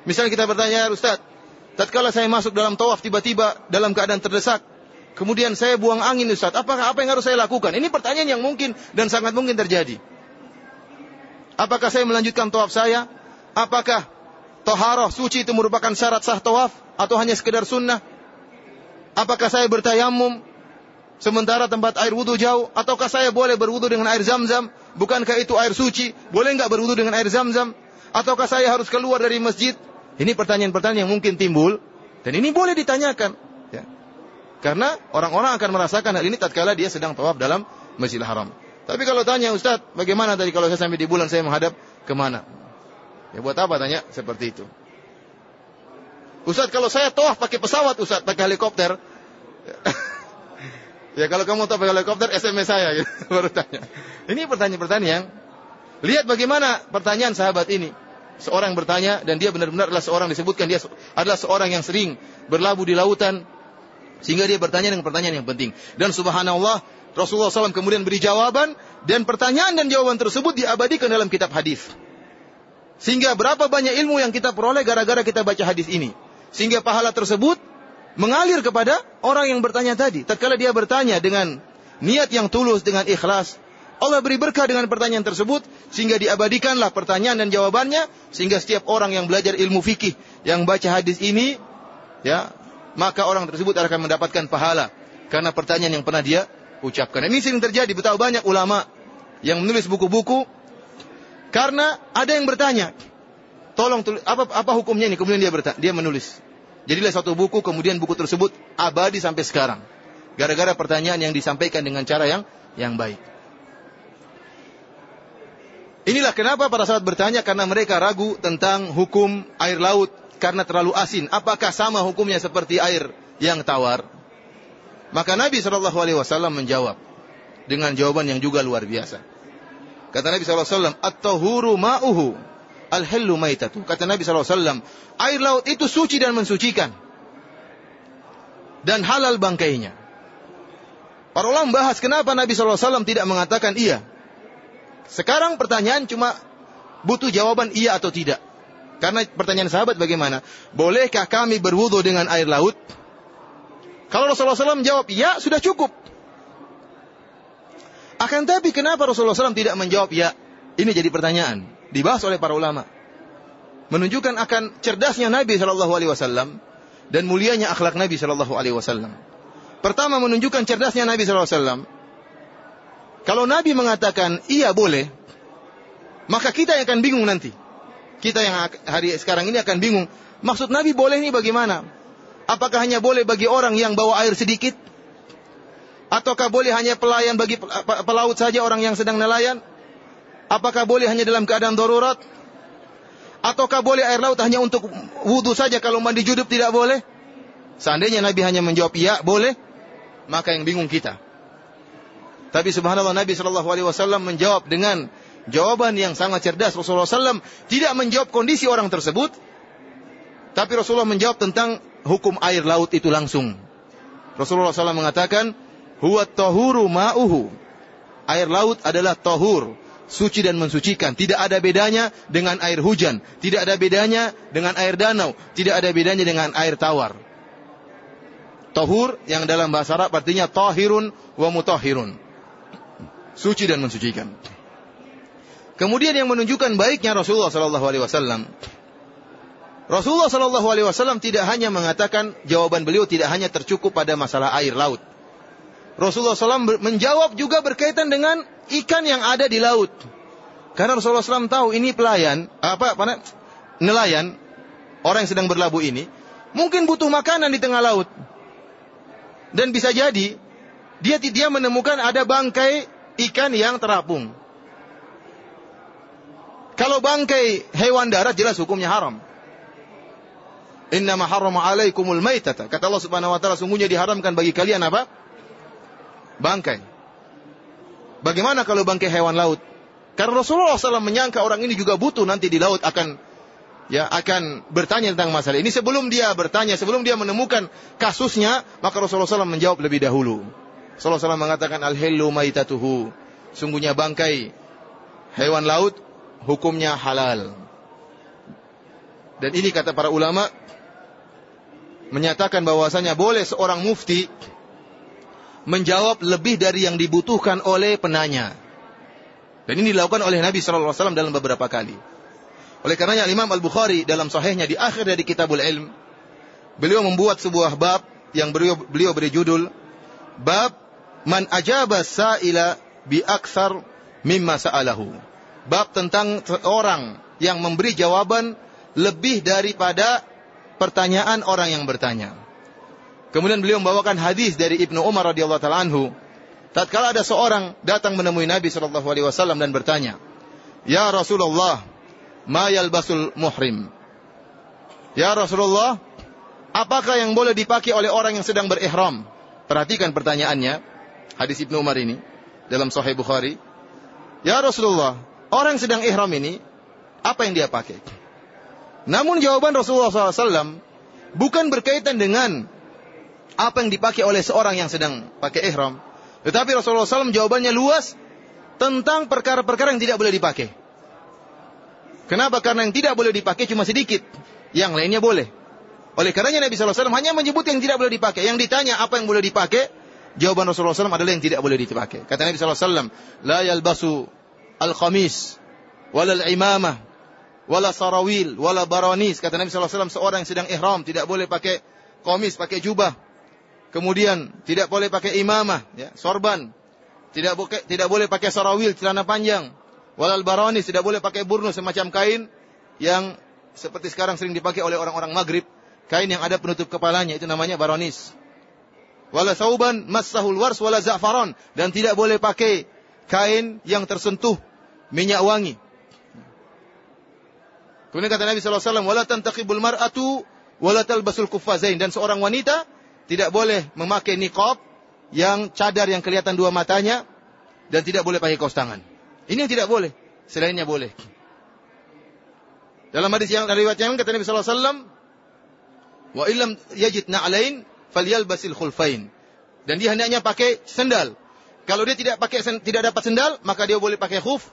Misalnya kita bertanya, Ustaz, tatkala saya masuk dalam tawaf tiba-tiba dalam keadaan terdesak, kemudian saya buang angin Ustaz, apakah apa yang harus saya lakukan? Ini pertanyaan yang mungkin dan sangat mungkin terjadi. Apakah saya melanjutkan tawaf saya? Apakah toharoh suci itu merupakan syarat sah tawaf atau hanya sekedar sunnah? Apakah saya bertayamum sementara tempat air wudhu jauh? Ataukah saya boleh berwudhu dengan air zam-zam? Bukankah itu air suci? Boleh nggak berwudhu dengan air zam-zam? Ataukah saya harus keluar dari masjid? Ini pertanyaan-pertanyaan yang mungkin timbul. Dan ini boleh ditanyakan. Ya. Karena orang-orang akan merasakan hal ini tatkala dia sedang tawaf dalam Masjidil Haram. Tapi kalau tanya Ustaz, bagaimana tadi kalau saya sampai di bulan saya menghadap ke mana? Ya buat apa tanya seperti itu? Ustaz kalau saya tawaf pakai pesawat Ustaz, pakai helikopter. ya kalau kamu tawaf pakai helikopter SMS saya gitu, baru tanya. Ini pertanyaan-pertanyaan yang lihat bagaimana pertanyaan sahabat ini. Seorang bertanya dan dia benar-benar adalah seorang disebutkan dia adalah seorang yang sering berlabuh di lautan sehingga dia bertanya dengan pertanyaan yang penting. Dan subhanallah Rasulullah SAW kemudian beri jawaban dan pertanyaan dan jawaban tersebut diabadikan dalam kitab hadis. Sehingga berapa banyak ilmu yang kita peroleh gara-gara kita baca hadis ini. Sehingga pahala tersebut mengalir kepada orang yang bertanya tadi. Tatkala dia bertanya dengan niat yang tulus, dengan ikhlas, Allah beri berkah dengan pertanyaan tersebut sehingga diabadikanlah pertanyaan dan jawabannya sehingga setiap orang yang belajar ilmu fikih yang baca hadis ini ya maka orang tersebut akan mendapatkan pahala karena pertanyaan yang pernah dia ucapkan. Ini sering terjadi betapa banyak ulama yang menulis buku-buku karena ada yang bertanya, tolong tulis, apa apa hukumnya ini? Kemudian dia bertanya, dia menulis. Jadilah satu buku, kemudian buku tersebut abadi sampai sekarang. Gara-gara pertanyaan yang disampaikan dengan cara yang yang baik. Inilah kenapa para sahabat bertanya karena mereka ragu tentang hukum air laut karena terlalu asin. Apakah sama hukumnya seperti air yang tawar? Maka Nabi Shallallahu Alaihi Wasallam menjawab dengan jawaban yang juga luar biasa. Kata Nabi Shallallahu Alaihi Wasallam, "At-tahuru ma'uhu Al-hillu maitatu. Kata Nabi SAW, air laut itu suci dan mensucikan. Dan halal bangkainya. Para ulama bahas kenapa Nabi SAW tidak mengatakan iya. Sekarang pertanyaan cuma butuh jawaban iya atau tidak. Karena pertanyaan sahabat bagaimana? Bolehkah kami berwudu dengan air laut? Kalau Rasulullah SAW menjawab iya, sudah cukup. Akan tapi kenapa Rasulullah SAW tidak menjawab ya? Ini jadi pertanyaan dibahas oleh para ulama menunjukkan akan cerdasnya Nabi Shallallahu Alaihi Wasallam dan mulianya akhlak Nabi Shallallahu Alaihi Wasallam. Pertama menunjukkan cerdasnya Nabi Shallallahu Alaihi Wasallam. Kalau Nabi mengatakan iya boleh, maka kita yang akan bingung nanti. Kita yang hari sekarang ini akan bingung. Maksud Nabi boleh ini bagaimana? Apakah hanya boleh bagi orang yang bawa air sedikit? Ataukah boleh hanya pelayan bagi pelaut saja orang yang sedang nelayan? Apakah boleh hanya dalam keadaan darurat? Ataukah boleh air laut hanya untuk wudhu saja kalau mandi junub tidak boleh? Seandainya Nabi hanya menjawab iya boleh, maka yang bingung kita. Tapi subhanallah Nabi Shallallahu Alaihi Wasallam menjawab dengan jawaban yang sangat cerdas. Rasulullah SAW tidak menjawab kondisi orang tersebut, tapi Rasulullah menjawab tentang hukum air laut itu langsung. Rasulullah SAW mengatakan, huwa tahuru ma'uhu. Air laut adalah tahur suci dan mensucikan. Tidak ada bedanya dengan air hujan. Tidak ada bedanya dengan air danau. Tidak ada bedanya dengan air tawar. Tohur yang dalam bahasa Arab artinya tahirun wa mutahhirun. Suci dan mensucikan. Kemudian yang menunjukkan baiknya Rasulullah Sallallahu Alaihi Wasallam. Rasulullah Sallallahu Alaihi Wasallam tidak hanya mengatakan jawaban beliau tidak hanya tercukup pada masalah air laut. Rasulullah SAW menjawab juga berkaitan dengan ikan yang ada di laut. Karena Rasulullah SAW tahu ini pelayan, apa, apa nelayan, orang yang sedang berlabuh ini, mungkin butuh makanan di tengah laut. Dan bisa jadi, dia dia menemukan ada bangkai ikan yang terapung. Kalau bangkai hewan darat jelas hukumnya haram. Inna harrama alaikumul maitata. Kata Allah Subhanahu wa taala sungguhnya diharamkan bagi kalian apa? bangkai. Bagaimana kalau bangkai hewan laut? Karena Rasulullah SAW menyangka orang ini juga butuh nanti di laut akan ya akan bertanya tentang masalah ini sebelum dia bertanya, sebelum dia menemukan kasusnya, maka Rasulullah SAW menjawab lebih dahulu. Rasulullah SAW mengatakan al-hillu maitatuhu. Sungguhnya bangkai hewan laut hukumnya halal. Dan ini kata para ulama menyatakan bahwasanya boleh seorang mufti menjawab lebih dari yang dibutuhkan oleh penanya. Dan ini dilakukan oleh Nabi SAW dalam beberapa kali. Oleh karenanya Imam Al-Bukhari dalam sahihnya di akhir dari Kitabul Ilm, beliau membuat sebuah bab yang beliau, beliau beri judul Bab Man Ajaba Sa'ila bi aksar mimma sa'alahu. Bab tentang orang yang memberi jawaban lebih daripada pertanyaan orang yang bertanya. Kemudian beliau membawakan hadis dari Ibnu Umar radhiyallahu taala anhu. Tatkala ada seorang datang menemui Nabi sallallahu alaihi wasallam dan bertanya, "Ya Rasulullah, ma yalbasul muhrim. Ya Rasulullah, apakah yang boleh dipakai oleh orang yang sedang berihram? Perhatikan pertanyaannya, hadis Ibnu Umar ini dalam Sahih Bukhari. Ya Rasulullah, orang yang sedang ihram ini apa yang dia pakai? Namun jawaban Rasulullah SAW bukan berkaitan dengan apa yang dipakai oleh seorang yang sedang pakai ihram. Tetapi Rasulullah SAW jawabannya luas tentang perkara-perkara yang tidak boleh dipakai. Kenapa? Karena yang tidak boleh dipakai cuma sedikit. Yang lainnya boleh. Oleh karenanya Nabi SAW hanya menyebut yang tidak boleh dipakai. Yang ditanya apa yang boleh dipakai, jawaban Rasulullah SAW adalah yang tidak boleh dipakai. Kata Nabi SAW, La yalbasu al-khamis, wala al-imamah, wala sarawil, wala baranis. Kata Nabi SAW, seorang yang sedang ihram, tidak boleh pakai komis, pakai jubah. Kemudian, tidak boleh pakai imamah, ya, sorban. Tidak, tidak boleh pakai sarawil, celana panjang. Walal baranis tidak boleh pakai burnus semacam kain yang seperti sekarang sering dipakai oleh orang-orang Maghrib. Kain yang ada penutup kepalanya itu namanya baranis. Wala sauban massahul wars wala za'faron dan tidak boleh pakai kain yang tersentuh minyak wangi. Kemudian kata Nabi sallallahu alaihi wasallam, "Wala tantaqibul mar'atu wala talbasul kuffazain." Dan seorang wanita tidak boleh memakai niqab yang cadar yang kelihatan dua matanya dan tidak boleh pakai kaos tangan. Ini yang tidak boleh. Selainnya boleh. Dalam hadis yang dari riwayat yang kata Nabi sallallahu alaihi wasallam, "Wa illam yajid na'lain falyalbasil khulfain." Dan dia hendaknya pakai sendal. Kalau dia tidak pakai tidak dapat sendal, maka dia boleh pakai khuf.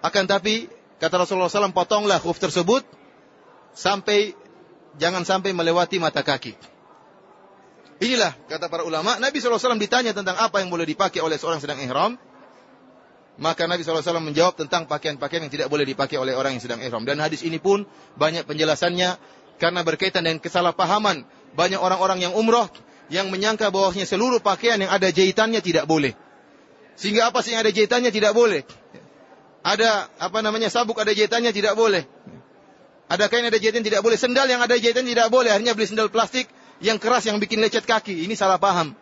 Akan tapi kata Rasulullah SAW, potonglah khuf tersebut sampai jangan sampai melewati mata kaki. Inilah kata para ulama. Nabi SAW ditanya tentang apa yang boleh dipakai oleh seorang sedang ihram. Maka Nabi SAW menjawab tentang pakaian-pakaian yang tidak boleh dipakai oleh orang yang sedang ihram. Dan hadis ini pun banyak penjelasannya karena berkaitan dengan kesalahpahaman banyak orang-orang yang umroh yang menyangka bahwasanya seluruh pakaian yang ada jahitannya tidak boleh. Sehingga apa sih yang ada jahitannya tidak boleh. Ada apa namanya sabuk ada jahitannya tidak boleh. Ada kain ada jahitan tidak boleh. Sendal yang ada jahitan tidak boleh. Akhirnya beli sendal plastik yang keras yang bikin lecet kaki. Ini salah paham.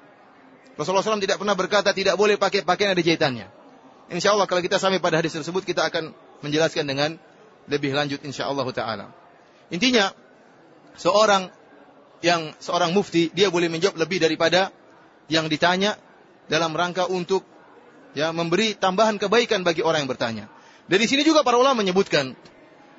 Rasulullah SAW tidak pernah berkata tidak boleh pakai pakaian ada jahitannya. Insya Allah kalau kita sampai pada hadis tersebut kita akan menjelaskan dengan lebih lanjut insya Allah taala. Intinya seorang yang seorang mufti dia boleh menjawab lebih daripada yang ditanya dalam rangka untuk ya memberi tambahan kebaikan bagi orang yang bertanya. Dari sini juga para ulama menyebutkan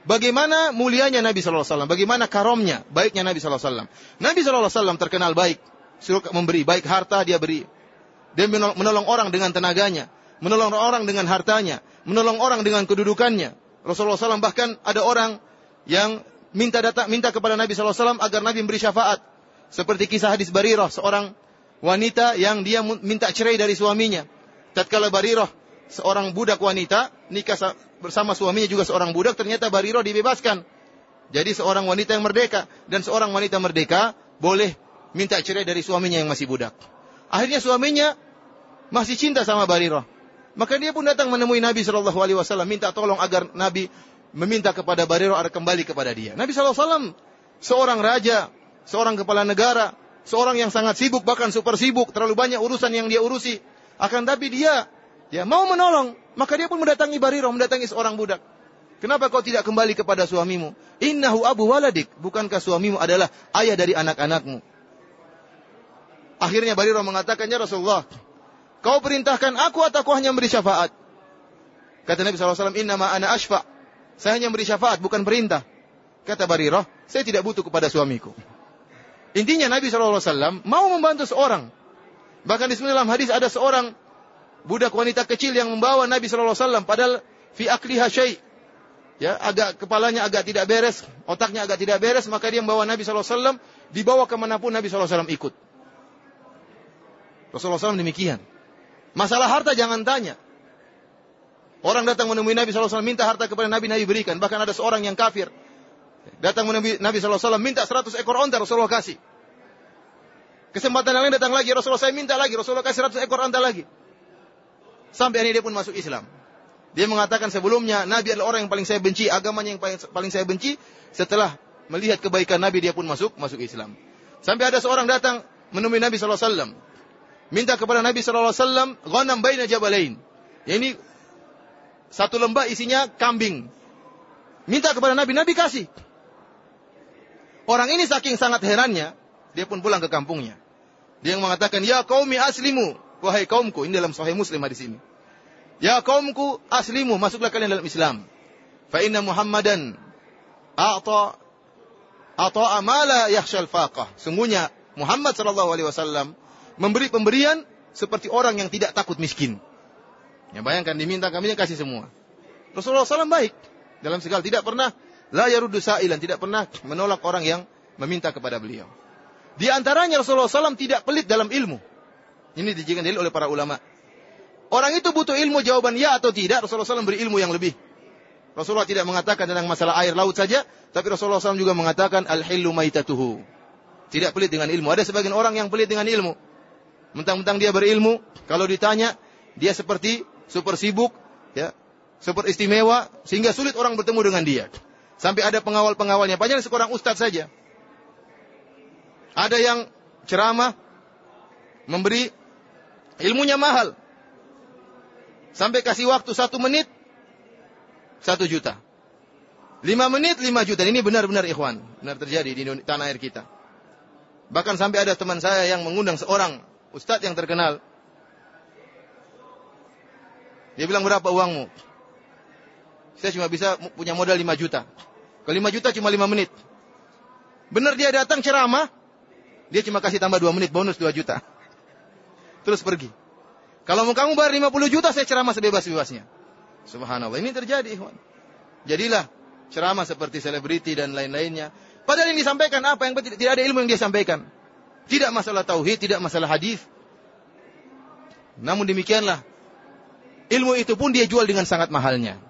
bagaimana mulianya Nabi sallallahu alaihi wasallam, bagaimana karomnya, baiknya Nabi sallallahu alaihi wasallam. Nabi sallallahu alaihi wasallam terkenal baik, suruh memberi baik harta dia beri. Dia menolong orang dengan tenaganya, menolong orang dengan hartanya, menolong orang dengan kedudukannya. Rasulullah SAW bahkan ada orang yang minta datang minta kepada Nabi SAW agar Nabi memberi syafaat. Seperti kisah hadis Barirah, seorang wanita yang dia minta cerai dari suaminya. Tatkala Barirah, seorang budak wanita, nikah bersama suaminya juga seorang budak, ternyata Barirah dibebaskan. Jadi seorang wanita yang merdeka. Dan seorang wanita merdeka boleh minta cerai dari suaminya yang masih budak. Akhirnya suaminya masih cinta sama Barirah. Maka dia pun datang menemui Nabi Shallallahu Alaihi Wasallam minta tolong agar Nabi meminta kepada Barirah agar kembali kepada dia. Nabi Shallallahu Alaihi Wasallam seorang raja, seorang kepala negara, seorang yang sangat sibuk bahkan super sibuk, terlalu banyak urusan yang dia urusi. Akan tapi dia ya mau menolong, maka dia pun mendatangi Barirah, mendatangi seorang budak. Kenapa kau tidak kembali kepada suamimu? Innahu abu waladik. Bukankah suamimu adalah ayah dari anak-anakmu? Akhirnya Barirah mengatakannya Rasulullah, Kau perintahkan aku atau kau hanya memberi syafaat? Kata Nabi SAW, Innama ana ashfa. Saya hanya memberi syafaat, bukan perintah. kata Barirah, saya tidak butuh kepada suamiku. Intinya Nabi SAW mau membantu seorang. Bahkan di dalam hadis ada seorang budak wanita kecil yang membawa Nabi SAW. Padahal fi akliha syai. Ya, agak kepalanya agak tidak beres, otaknya agak tidak beres, maka dia membawa Nabi SAW, dibawa ke mana pun Nabi SAW ikut. Rasulullah SAW demikian. Masalah harta jangan tanya. Orang datang menemui Nabi SAW minta harta kepada Nabi, Nabi berikan. Bahkan ada seorang yang kafir. Datang menemui Nabi SAW minta 100 ekor onta, Rasulullah kasih. Kesempatan yang lain datang lagi, Rasulullah saya minta lagi, Rasulullah kasih 100 ekor onta lagi. Sampai ini dia pun masuk Islam. Dia mengatakan sebelumnya, Nabi adalah orang yang paling saya benci, agamanya yang paling saya benci. Setelah melihat kebaikan Nabi, dia pun masuk masuk Islam. Sampai ada seorang datang menemui Nabi SAW. Minta kepada Nabi SAW, ghanam baina jabalain. Ya ini satu lembah isinya kambing. Minta kepada Nabi, Nabi kasih. Orang ini saking sangat herannya, dia pun pulang ke kampungnya. Dia yang mengatakan, Ya kaumi aslimu. Wahai kaumku, ini dalam sahih muslim di sini. Ya kaumku aslimu, masuklah kalian dalam Islam. Fa inna Muhammadan a'ta a'ta amala yakhshal faqah. Sungguhnya Muhammad sallallahu alaihi wasallam memberi pemberian seperti orang yang tidak takut miskin. Ya bayangkan diminta kami kasih semua. Rasulullah SAW baik dalam segala tidak pernah la yarudu sa'ilan tidak pernah menolak orang yang meminta kepada beliau. Di antaranya Rasulullah SAW tidak pelit dalam ilmu. Ini dijadikan dalil oleh para ulama. Orang itu butuh ilmu jawaban ya atau tidak, Rasulullah SAW beri ilmu yang lebih. Rasulullah tidak mengatakan tentang masalah air laut saja, tapi Rasulullah SAW juga mengatakan al-hillu maitatuhu. Tidak pelit dengan ilmu. Ada sebagian orang yang pelit dengan ilmu. Mentang-mentang dia berilmu, kalau ditanya, dia seperti super sibuk, ya, super istimewa, sehingga sulit orang bertemu dengan dia. Sampai ada pengawal-pengawalnya, padahal seorang ustadz saja. Ada yang ceramah, memberi ilmunya mahal. Sampai kasih waktu satu menit, satu juta. Lima menit, lima juta. Ini benar-benar ikhwan. Benar terjadi di tanah air kita. Bahkan sampai ada teman saya yang mengundang seorang ustadz yang terkenal. Dia bilang berapa uangmu? Saya cuma bisa punya modal 5 juta. Kalau 5 juta cuma 5 menit. Benar dia datang ceramah, dia cuma kasih tambah 2 menit, bonus 2 juta. Terus pergi. Kalau mau kamu bayar 50 juta, saya ceramah sebebas-bebasnya. Subhanallah, ini terjadi. Ikhwan. Jadilah ceramah seperti selebriti dan lain-lainnya. Padahal yang disampaikan apa? Yang tidak ada ilmu yang dia sampaikan. Tidak masalah tauhid, tidak masalah hadis. Namun demikianlah Ilmu itu pun dia jual dengan sangat mahalnya.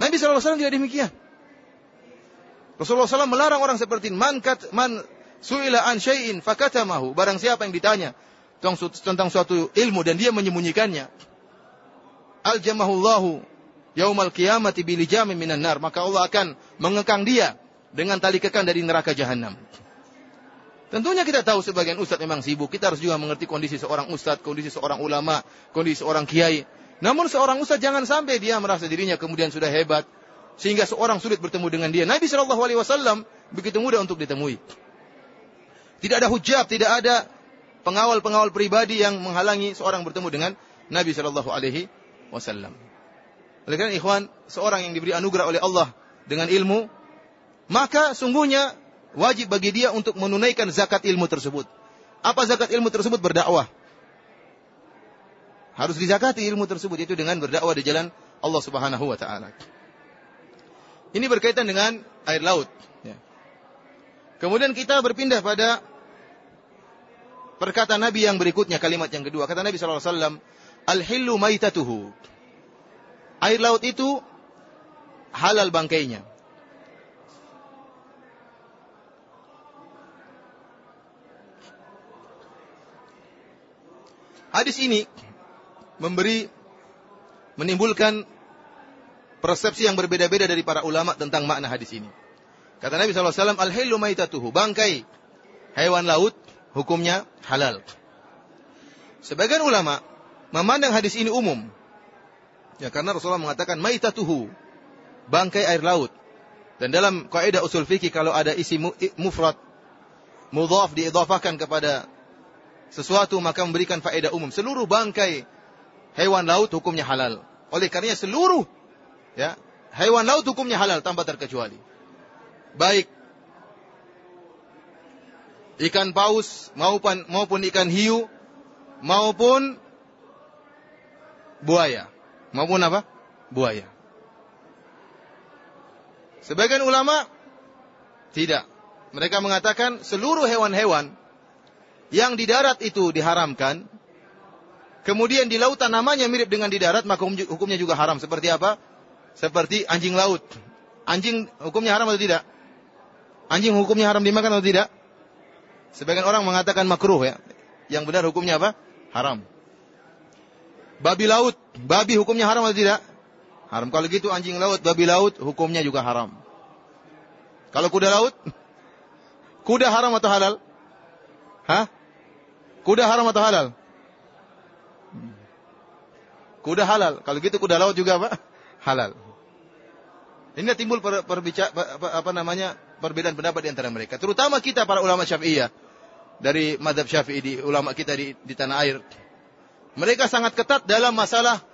Nabi SAW tidak demikian. Rasulullah SAW melarang orang seperti man kat man suila an syai'in fakatamahu. Barang siapa yang ditanya tentang suatu ilmu dan dia menyembunyikannya. Aljamahullahu yaumal qiyamati bilijamin minan nar. Maka Allah akan mengekang dia dengan tali kekang dari neraka jahanam. Tentunya kita tahu sebagian ustadz memang sibuk. Kita harus juga mengerti kondisi seorang ustadz, kondisi seorang ulama, kondisi seorang kiai. Namun seorang ustadz jangan sampai dia merasa dirinya kemudian sudah hebat. Sehingga seorang sulit bertemu dengan dia. Nabi Shallallahu Alaihi Wasallam begitu mudah untuk ditemui. Tidak ada hujab, tidak ada pengawal-pengawal pribadi yang menghalangi seorang bertemu dengan Nabi Shallallahu Alaihi Wasallam. Oleh karena ikhwan, seorang yang diberi anugerah oleh Allah dengan ilmu, maka sungguhnya wajib bagi dia untuk menunaikan zakat ilmu tersebut. Apa zakat ilmu tersebut? Berdakwah. Harus dizakati ilmu tersebut itu dengan berdakwah di jalan Allah Subhanahu wa taala. Ini berkaitan dengan air laut. Ya. Kemudian kita berpindah pada perkataan Nabi yang berikutnya, kalimat yang kedua. Kata Nabi SAW, Al-hillu maitatuhu. Air laut itu halal bangkainya. Hadis ini memberi menimbulkan persepsi yang berbeda-beda dari para ulama tentang makna hadis ini. Kata Nabi SAW, Al-hilu maitatuhu, bangkai hewan laut, hukumnya halal. Sebagian ulama memandang hadis ini umum. Ya, karena Rasulullah mengatakan maitatuhu, bangkai air laut. Dan dalam kaidah usul fikih kalau ada isi mufrad, mudhaf diidhafahkan kepada sesuatu maka memberikan faedah umum. Seluruh bangkai hewan laut hukumnya halal. Oleh karenanya seluruh ya hewan laut hukumnya halal tanpa terkecuali. baik ikan paus maupun maupun ikan hiu maupun buaya maupun apa? Buaya. Sebagian ulama tidak. Mereka mengatakan seluruh hewan-hewan yang di darat itu diharamkan, kemudian di lautan namanya mirip dengan di darat, maka hukumnya juga haram. Seperti apa? Seperti anjing laut. Anjing hukumnya haram atau tidak? Anjing hukumnya haram dimakan atau tidak? Sebagian orang mengatakan makruh ya. Yang benar hukumnya apa? Haram. Babi laut, babi hukumnya haram atau tidak? Haram. Kalau gitu anjing laut, babi laut hukumnya juga haram. Kalau kuda laut? Kuda haram atau halal? Hah? Kuda haram atau halal? Kuda halal. Kalau gitu kuda laut juga apa? Halal. Ini timbul per, apa, apa namanya perbedaan pendapat di antara mereka. Terutama kita para ulama Syafi'iyah dari madhab Syafi'i di ulama kita di, di tanah air. Mereka sangat ketat dalam masalah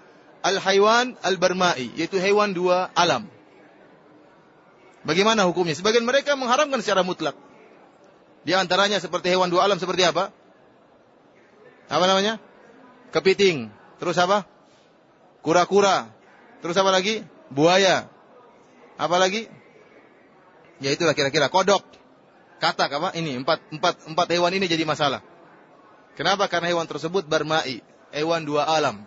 al-haywan al-barmai, yaitu hewan dua alam. Bagaimana hukumnya? Sebagian mereka mengharamkan secara mutlak. Di antaranya seperti hewan dua alam seperti apa? Apa namanya? Kepiting. Terus apa? Kura-kura. Terus apa lagi? Buaya. Apa lagi? Ya itulah kira-kira kodok. Katak apa? Ini empat, empat, empat hewan ini jadi masalah. Kenapa? Karena hewan tersebut bermai. Hewan dua alam.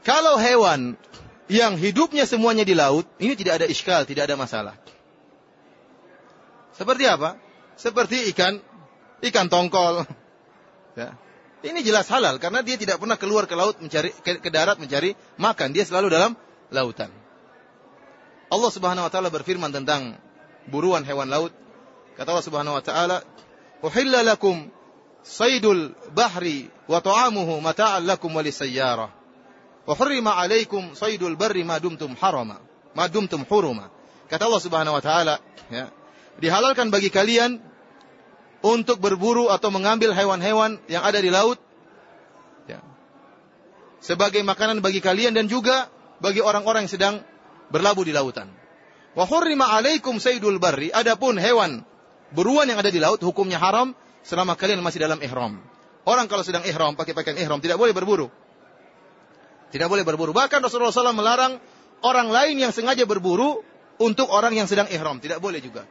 Kalau hewan yang hidupnya semuanya di laut, ini tidak ada iskal, tidak ada masalah. Seperti apa? Seperti ikan, ikan tongkol. Ya. Ini jelas halal karena dia tidak pernah keluar ke laut mencari ke, ke darat mencari makan, dia selalu dalam lautan. Allah Subhanahu wa taala berfirman tentang buruan hewan laut. Kata Allah Subhanahu wa taala, "Uhilla lakum saydul bahri wa ta'amuhu mata'an lakum wa lisayyarah." Wa hurrima 'alaikum saydul barri ma dumtum harama, ma dumtum huruma. Kata Allah Subhanahu wa taala, ya, dihalalkan bagi kalian untuk berburu atau mengambil hewan-hewan yang ada di laut ya, sebagai makanan bagi kalian dan juga bagi orang-orang yang sedang berlabuh di lautan. Wa hurrima alaikum saydul barri. Adapun hewan buruan yang ada di laut hukumnya haram selama kalian masih dalam ihram. Orang kalau sedang ihram pakai pakaian ihram tidak boleh berburu. Tidak boleh berburu. Bahkan Rasulullah SAW melarang orang lain yang sengaja berburu untuk orang yang sedang ihram. Tidak boleh juga.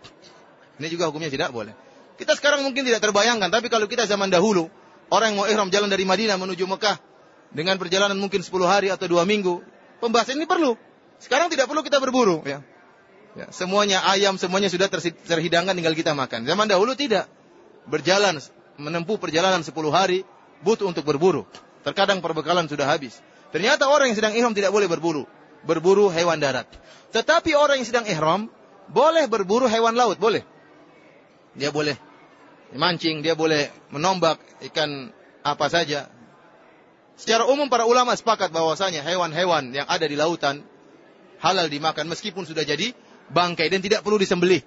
Ini juga hukumnya tidak boleh. Kita sekarang mungkin tidak terbayangkan, tapi kalau kita zaman dahulu, orang yang mau ihram jalan dari Madinah menuju Mekah dengan perjalanan mungkin 10 hari atau 2 minggu, pembahasan ini perlu. Sekarang tidak perlu kita berburu, ya. ya semuanya ayam, semuanya sudah terhidangkan tinggal kita makan. Zaman dahulu tidak. Berjalan menempuh perjalanan 10 hari butuh untuk berburu. Terkadang perbekalan sudah habis. Ternyata orang yang sedang ihram tidak boleh berburu. Berburu hewan darat. Tetapi orang yang sedang ihram boleh berburu hewan laut, boleh. Dia boleh mancing, dia boleh menombak ikan apa saja. Secara umum para ulama sepakat bahwasanya hewan-hewan yang ada di lautan halal dimakan meskipun sudah jadi bangkai dan tidak perlu disembelih.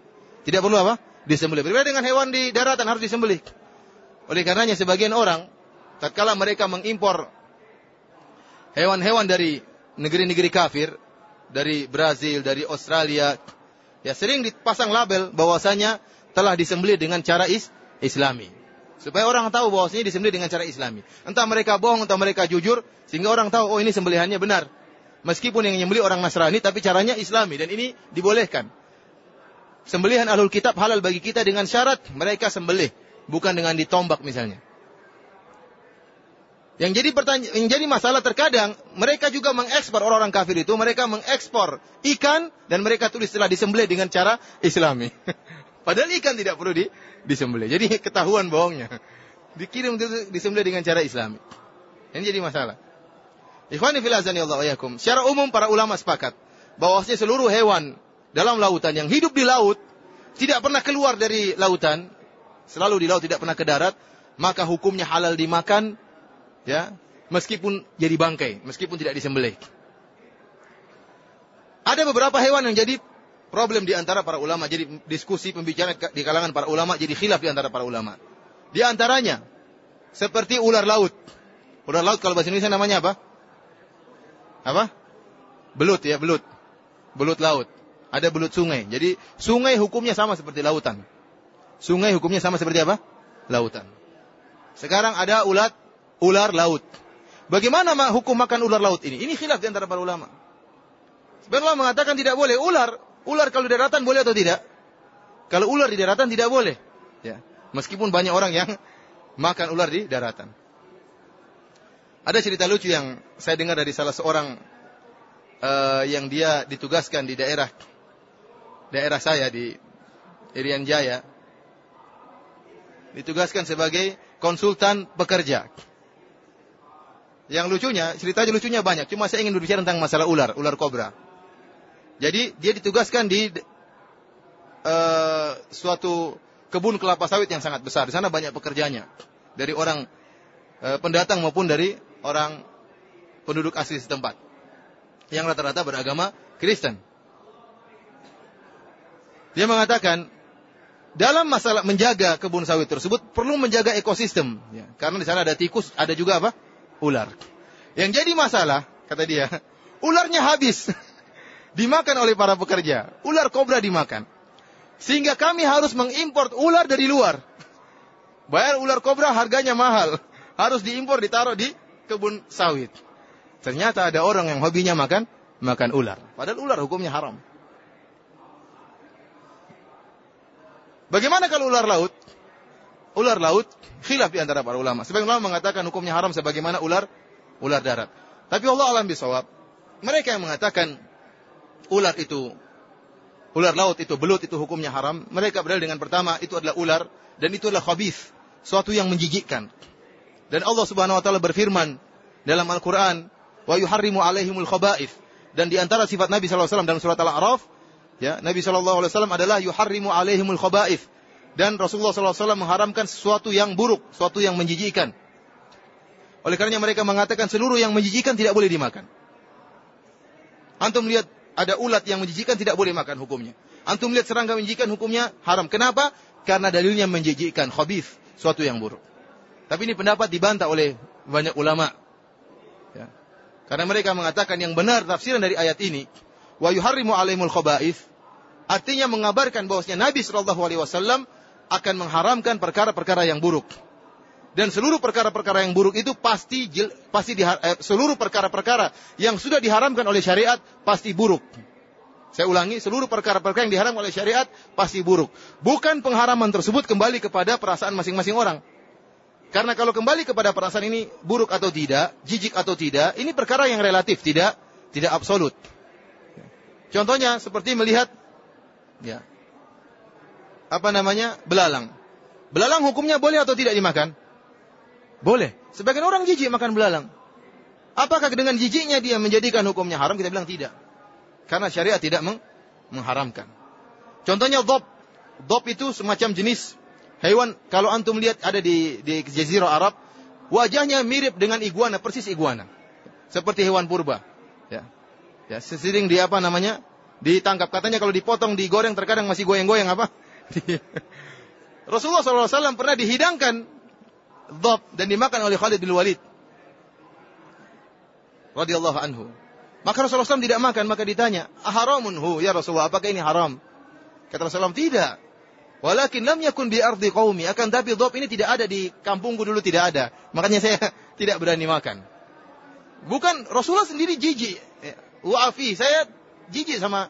Tidak perlu apa? Disembelih. Berbeda dengan hewan di daratan harus disembelih. Oleh karenanya sebagian orang tatkala mereka mengimpor hewan-hewan dari negeri-negeri kafir, dari Brazil, dari Australia, ya sering dipasang label bahwasanya telah disembelih dengan cara is islami. Supaya orang tahu bahwasanya disembelih dengan cara islami. Entah mereka bohong, entah mereka jujur, sehingga orang tahu, oh ini sembelihannya benar. Meskipun yang menyembelih orang Nasrani, tapi caranya islami. Dan ini dibolehkan. Sembelihan ahlul kitab halal bagi kita dengan syarat mereka sembelih. Bukan dengan ditombak misalnya. Yang jadi yang jadi masalah terkadang mereka juga mengekspor orang-orang kafir itu mereka mengekspor ikan dan mereka tulis setelah disembelih dengan cara Islami. Padahal ikan tidak perlu di, disembelih. Jadi ketahuan bohongnya. Dikirim disembelih dengan cara Islami. Ini jadi masalah. Ikhwani fil azani Allah ayakum. Secara umum para ulama sepakat bahwasanya seluruh hewan dalam lautan yang hidup di laut tidak pernah keluar dari lautan, selalu di laut tidak pernah ke darat, maka hukumnya halal dimakan ya, meskipun jadi bangkai, meskipun tidak disembelih. Ada beberapa hewan yang jadi problem di antara para ulama. Jadi diskusi pembicaraan di kalangan para ulama jadi khilaf di antara para ulama. Di antaranya seperti ular laut. Ular laut kalau bahasa Indonesia namanya apa? Apa? Belut ya, belut. Belut laut. ada belut sungai. Jadi sungai hukumnya sama seperti lautan. Sungai hukumnya sama seperti apa? Lautan. Sekarang ada ulat ular laut. Bagaimana hukum makan ular laut ini? Ini khilaf di antara para ulama. Sebenarnya mengatakan tidak boleh ular. Ular kalau di daratan boleh atau tidak? Kalau ular di daratan tidak boleh. Ya. Meskipun banyak orang yang makan ular di daratan. Ada cerita lucu yang saya dengar dari salah seorang uh, yang dia ditugaskan di daerah daerah saya di Irian Jaya. Ditugaskan sebagai konsultan pekerja. Yang lucunya, ceritanya lucunya banyak. Cuma saya ingin berbicara tentang masalah ular, ular kobra. Jadi dia ditugaskan di uh, suatu kebun kelapa sawit yang sangat besar. Di sana banyak pekerjanya. Dari orang uh, pendatang maupun dari orang penduduk asli setempat. Yang rata-rata beragama Kristen. Dia mengatakan, dalam masalah menjaga kebun sawit tersebut perlu menjaga ekosistem. Ya, karena di sana ada tikus, ada juga apa? ular. Yang jadi masalah, kata dia, ularnya habis. dimakan oleh para pekerja. Ular kobra dimakan. Sehingga kami harus mengimpor ular dari luar. Bayar ular kobra harganya mahal. Harus diimpor, ditaruh di kebun sawit. Ternyata ada orang yang hobinya makan makan ular. Padahal ular hukumnya haram. Bagaimana kalau ular laut? Ular laut khilaf di antara para ulama. Sebagian ulama mengatakan hukumnya haram sebagaimana ular ular darat. Tapi Allah alam bisawab. Mereka yang mengatakan ular itu ular laut itu belut itu hukumnya haram. Mereka berdalil dengan pertama itu adalah ular dan itu adalah khabith, suatu yang menjijikkan. Dan Allah Subhanahu wa taala berfirman dalam Al-Qur'an, "Wa yuharrimu 'alaihimul khaba'ith." Dan di antara sifat Nabi sallallahu alaihi wasallam dalam surat Al-A'raf, ya, Nabi sallallahu alaihi wasallam adalah yuharrimu 'alaihimul khaba'ith dan Rasulullah SAW mengharamkan sesuatu yang buruk, sesuatu yang menjijikan. Oleh karenanya mereka mengatakan seluruh yang menjijikan tidak boleh dimakan. Antum lihat ada ulat yang menjijikan tidak boleh makan hukumnya. Antum lihat serangga menjijikan hukumnya haram. Kenapa? Karena dalilnya menjijikan, khabith, suatu yang buruk. Tapi ini pendapat dibantah oleh banyak ulama. Ya. Karena mereka mengatakan yang benar tafsiran dari ayat ini, wa yuharrimu alaihimul khaba'ith, artinya mengabarkan bahwasanya Nabi Shallallahu alaihi wasallam akan mengharamkan perkara-perkara yang buruk. Dan seluruh perkara-perkara yang buruk itu pasti pasti eh, seluruh perkara-perkara yang sudah diharamkan oleh syariat pasti buruk. Saya ulangi, seluruh perkara-perkara yang diharamkan oleh syariat pasti buruk. Bukan pengharaman tersebut kembali kepada perasaan masing-masing orang. Karena kalau kembali kepada perasaan ini buruk atau tidak, jijik atau tidak, ini perkara yang relatif, tidak tidak absolut. Contohnya seperti melihat ya, apa namanya belalang. Belalang hukumnya boleh atau tidak dimakan? Boleh. Sebagian orang jijik makan belalang. Apakah dengan jijiknya dia menjadikan hukumnya haram? Kita bilang tidak. Karena syariat tidak meng mengharamkan. Contohnya dop. Dop itu semacam jenis hewan. Kalau antum lihat ada di, di Jazirah Arab. Wajahnya mirip dengan iguana, persis iguana. Seperti hewan purba. Ya. Ya, sesering di apa namanya? Ditangkap. Katanya kalau dipotong, digoreng, terkadang masih goyang-goyang apa? Rasulullah SAW pernah dihidangkan dhab dan dimakan oleh Khalid bin Walid radhiyallahu anhu. Maka Rasulullah SAW tidak makan, maka ditanya, "Aharamun hu ya Rasulullah, apakah ini haram?" Kata Rasulullah tidak. Walakin lam yakun bi ardi qaumi, akan tapi dhab ini tidak ada di kampungku dulu tidak ada. Makanya saya tidak berani makan. Bukan Rasulullah sendiri jijik. Wa'afi, saya jijik sama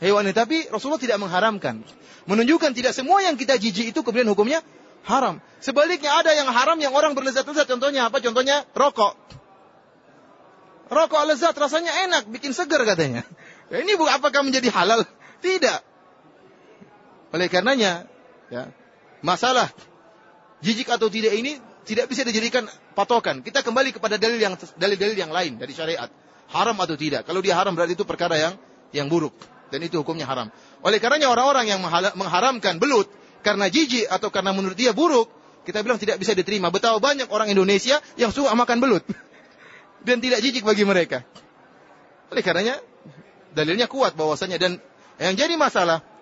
hewan ini. Tapi Rasulullah tidak mengharamkan. Menunjukkan tidak semua yang kita jijik itu kemudian hukumnya haram. Sebaliknya ada yang haram yang orang berlezat-lezat. Contohnya apa? Contohnya rokok. Rokok lezat rasanya enak, bikin segar katanya. Ya, ini apakah menjadi halal? Tidak. Oleh karenanya, ya, masalah jijik atau tidak ini tidak bisa dijadikan patokan. Kita kembali kepada dalil yang dalil-dalil yang lain dari syariat. Haram atau tidak. Kalau dia haram berarti itu perkara yang yang buruk dan itu hukumnya haram. Oleh karenanya orang-orang yang mengharamkan belut karena jijik atau karena menurut dia buruk, kita bilang tidak bisa diterima. Betapa banyak orang Indonesia yang suka makan belut dan tidak jijik bagi mereka. Oleh karenanya dalilnya kuat bahwasanya dan yang jadi masalah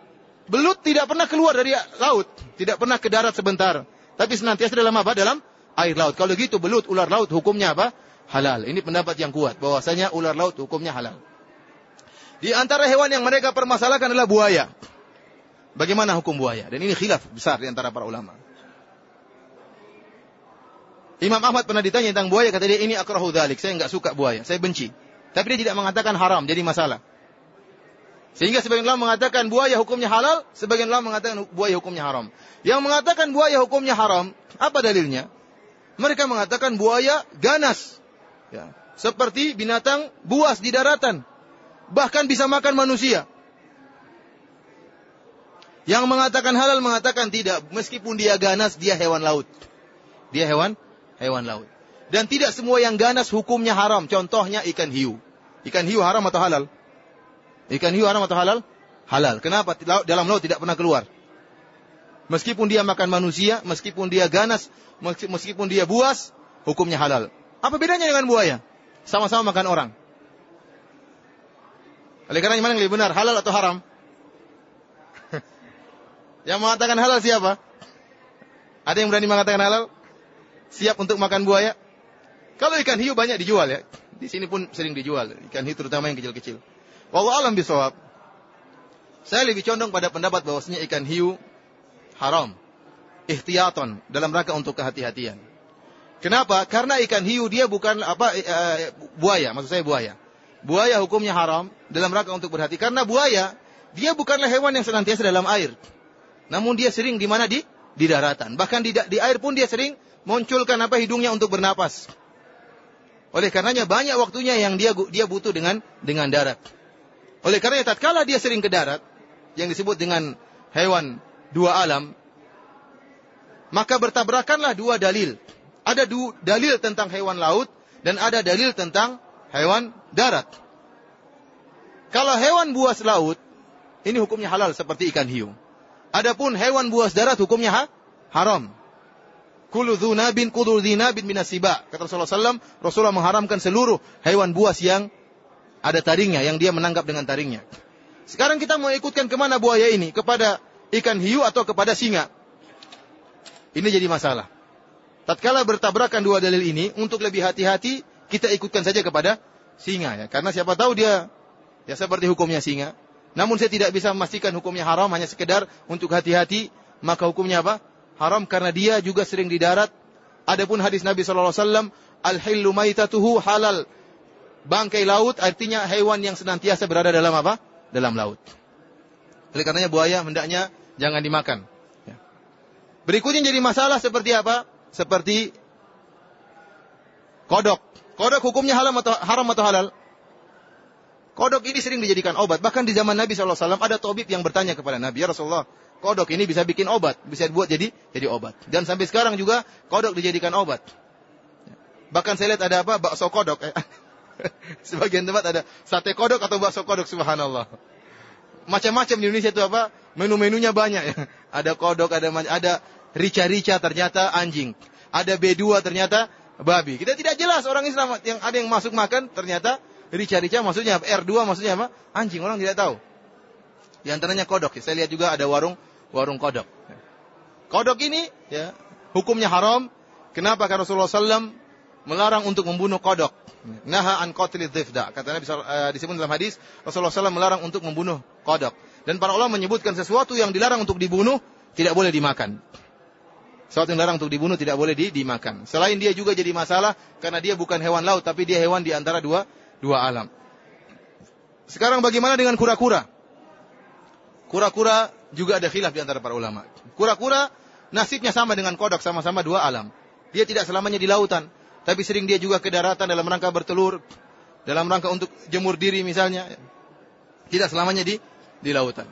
belut tidak pernah keluar dari laut, tidak pernah ke darat sebentar, tapi senantiasa dalam apa? Dalam air laut. Kalau gitu belut, ular laut hukumnya apa? Halal. Ini pendapat yang kuat bahwasanya ular laut hukumnya halal. Di antara hewan yang mereka permasalahkan adalah buaya. Bagaimana hukum buaya? Dan ini khilaf besar di antara para ulama. Imam Ahmad pernah ditanya tentang buaya, kata dia ini akrahu dhalik. Saya enggak suka buaya, saya benci. Tapi dia tidak mengatakan haram, jadi masalah. Sehingga sebagian ulama mengatakan buaya hukumnya halal, sebagian ulama mengatakan buaya hukumnya haram. Yang mengatakan buaya hukumnya haram, apa dalilnya? Mereka mengatakan buaya ganas. Ya. Seperti binatang buas di daratan. Bahkan bisa makan manusia. Yang mengatakan halal mengatakan tidak. Meskipun dia ganas, dia hewan laut. Dia hewan hewan laut. Dan tidak semua yang ganas hukumnya haram. Contohnya ikan hiu. Ikan hiu haram atau halal? Ikan hiu haram atau halal? Halal. Kenapa? Dalam laut tidak pernah keluar. Meskipun dia makan manusia, meskipun dia ganas, meskipun dia buas, hukumnya halal. Apa bedanya dengan buaya? Sama-sama makan orang. Oleh karena mana yang lebih benar, halal atau haram? yang mengatakan halal siapa? Ada yang berani mengatakan halal? siap untuk makan buaya? Kalau ikan hiu banyak dijual ya. Di sini pun sering dijual. Ikan hiu terutama yang kecil-kecil. Wallah alam bisawab. Saya lebih condong pada pendapat bahwasanya ikan hiu haram. Ihtiyaton dalam rangka untuk kehati-hatian. Kenapa? Karena ikan hiu dia bukan apa e, buaya, maksud saya buaya. Buaya hukumnya haram dalam rangka untuk berhati. Karena buaya dia bukanlah hewan yang senantiasa dalam air. Namun dia sering di mana di di daratan. Bahkan di, di air pun dia sering munculkan apa hidungnya untuk bernapas. Oleh karenanya banyak waktunya yang dia dia butuh dengan dengan darat. Oleh karenanya tatkala dia sering ke darat yang disebut dengan hewan dua alam maka bertabrakanlah dua dalil. Ada dua dalil tentang hewan laut dan ada dalil tentang hewan darat. Kalau hewan buas laut ini hukumnya halal seperti ikan hiu. Adapun hewan buas darat hukumnya ha? haram. Kulu dzunabin kudu dzinabin minasiba. Kata Rasulullah SAW, Rasulullah mengharamkan seluruh hewan buas yang ada taringnya, yang dia menangkap dengan taringnya. Sekarang kita mau ikutkan ke mana buaya ini? Kepada ikan hiu atau kepada singa? Ini jadi masalah. Tatkala bertabrakan dua dalil ini, untuk lebih hati-hati, kita ikutkan saja kepada singa ya. Karena siapa tahu dia ya seperti hukumnya singa. Namun saya tidak bisa memastikan hukumnya haram, hanya sekedar untuk hati-hati, maka hukumnya apa? haram karena dia juga sering di darat. Adapun hadis Nabi sallallahu alaihi wasallam, al-hillu maitatuhu halal. Bangkai laut artinya hewan yang senantiasa berada dalam apa? Dalam laut. Oleh karenanya buaya hendaknya jangan dimakan. Ya. Berikutnya jadi masalah seperti apa? Seperti kodok. Kodok hukumnya haram atau haram atau halal? Kodok ini sering dijadikan obat. Bahkan di zaman Nabi SAW ada tabib yang bertanya kepada Nabi, Ya Rasulullah, kodok ini bisa bikin obat, bisa dibuat jadi jadi obat. Dan sampai sekarang juga kodok dijadikan obat. Bahkan saya lihat ada apa? Bakso kodok. Sebagian tempat ada sate kodok atau bakso kodok, subhanallah. Macam-macam di Indonesia itu apa? Menu-menunya banyak ya. Ada kodok, ada ada rica-rica ternyata anjing. Ada B2 ternyata babi. Kita tidak jelas orang Islam yang ada yang masuk makan ternyata rica-rica maksudnya R2 maksudnya apa? Anjing, orang tidak tahu. Di antaranya kodok. Saya lihat juga ada warung warung kodok. Kodok ini ya hukumnya haram. Kenapa? Karena Rasulullah SAW melarang untuk membunuh kodok. Naha an qatli dhifda. Kata Nabi uh, disebut dalam hadis Rasulullah SAW melarang untuk membunuh kodok. Dan para ulama menyebutkan sesuatu yang dilarang untuk dibunuh tidak boleh dimakan. Sesuatu yang dilarang untuk dibunuh tidak boleh di, dimakan. Selain dia juga jadi masalah karena dia bukan hewan laut tapi dia hewan di antara dua dua alam. Sekarang bagaimana dengan kura-kura? Kura-kura juga ada khilaf di antara para ulama. Kura-kura nasibnya sama dengan kodok, sama-sama dua alam. Dia tidak selamanya di lautan, tapi sering dia juga ke daratan dalam rangka bertelur, dalam rangka untuk jemur diri misalnya. Tidak selamanya di di lautan.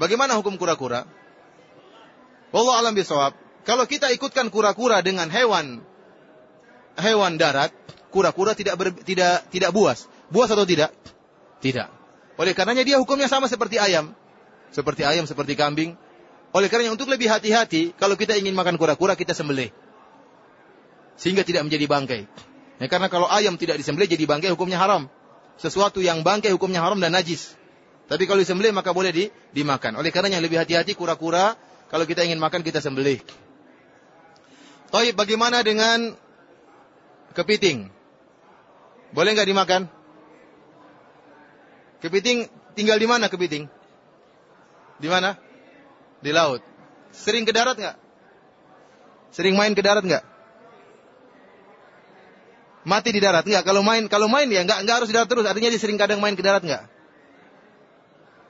Bagaimana hukum kura-kura? Wallah alam bisawab. Kalau kita ikutkan kura-kura dengan hewan hewan darat, kura-kura tidak ber, tidak tidak buas. Buas atau tidak? Tidak. Oleh karenanya dia hukumnya sama seperti ayam seperti ayam, seperti kambing. Oleh karena untuk lebih hati-hati, kalau kita ingin makan kura-kura, kita sembelih. Sehingga tidak menjadi bangkai. Ya, karena kalau ayam tidak disembelih jadi bangkai, hukumnya haram. Sesuatu yang bangkai hukumnya haram dan najis. Tapi kalau disembelih maka boleh di, dimakan. Oleh karena yang lebih hati-hati kura-kura, kalau kita ingin makan kita sembelih. Toib, bagaimana dengan kepiting? Boleh nggak dimakan? Kepiting tinggal di mana kepiting? Di mana? Di laut. Sering ke darat nggak? Sering main ke darat nggak? Mati di darat nggak? Kalau main, kalau main ya nggak nggak harus di darat terus. Artinya dia sering kadang main ke darat nggak?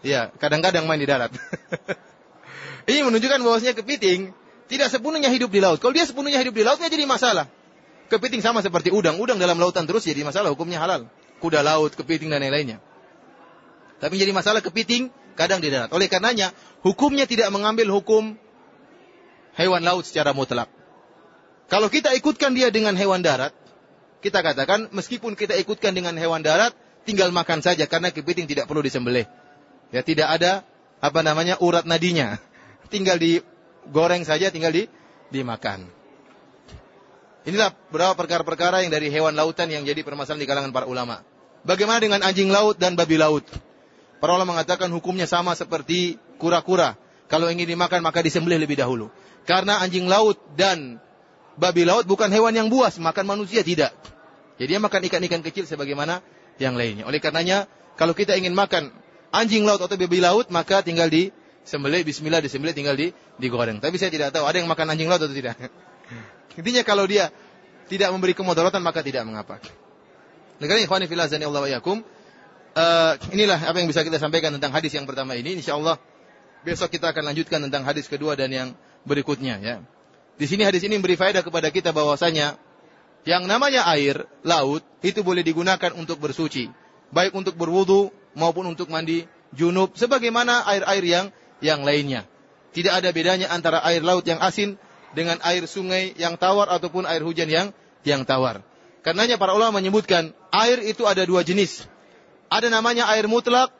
Iya, kadang-kadang main di darat. Ini menunjukkan bahwasanya kepiting tidak sepenuhnya hidup di laut. Kalau dia sepenuhnya hidup di lautnya jadi masalah. Kepiting sama seperti udang. Udang dalam lautan terus jadi masalah. Hukumnya halal. Kuda laut, kepiting dan lain-lainnya. Tapi jadi masalah kepiting kadang di darat. Oleh karenanya, hukumnya tidak mengambil hukum hewan laut secara mutlak. Kalau kita ikutkan dia dengan hewan darat, kita katakan meskipun kita ikutkan dengan hewan darat, tinggal makan saja karena kepiting tidak perlu disembelih. Ya tidak ada apa namanya urat nadinya. Tinggal digoreng saja, tinggal di dimakan. Inilah beberapa perkara-perkara yang dari hewan lautan yang jadi permasalahan di kalangan para ulama. Bagaimana dengan anjing laut dan babi laut? Para ulama mengatakan hukumnya sama seperti kura-kura. Kalau ingin dimakan maka disembelih lebih dahulu. Karena anjing laut dan babi laut bukan hewan yang buas, makan manusia tidak. Jadi dia makan ikan-ikan kecil sebagaimana yang lainnya. Oleh karenanya, kalau kita ingin makan anjing laut atau babi laut, maka tinggal di sembelih, bismillah disembelih tinggal di digoreng. Tapi saya tidak tahu ada yang makan anjing laut atau tidak. Intinya kalau dia tidak memberi kemudaratan maka tidak mengapa. Negara ikhwani fillah zani Allah wa yakum. Uh, inilah apa yang bisa kita sampaikan tentang hadis yang pertama ini. Insyaallah besok kita akan lanjutkan tentang hadis kedua dan yang berikutnya ya. Di sini hadis ini memberi faedah kepada kita bahwasanya yang namanya air laut itu boleh digunakan untuk bersuci, baik untuk berwudu maupun untuk mandi junub sebagaimana air-air yang yang lainnya. Tidak ada bedanya antara air laut yang asin dengan air sungai yang tawar ataupun air hujan yang yang tawar. Karenanya para ulama menyebutkan air itu ada dua jenis. Ada namanya air mutlak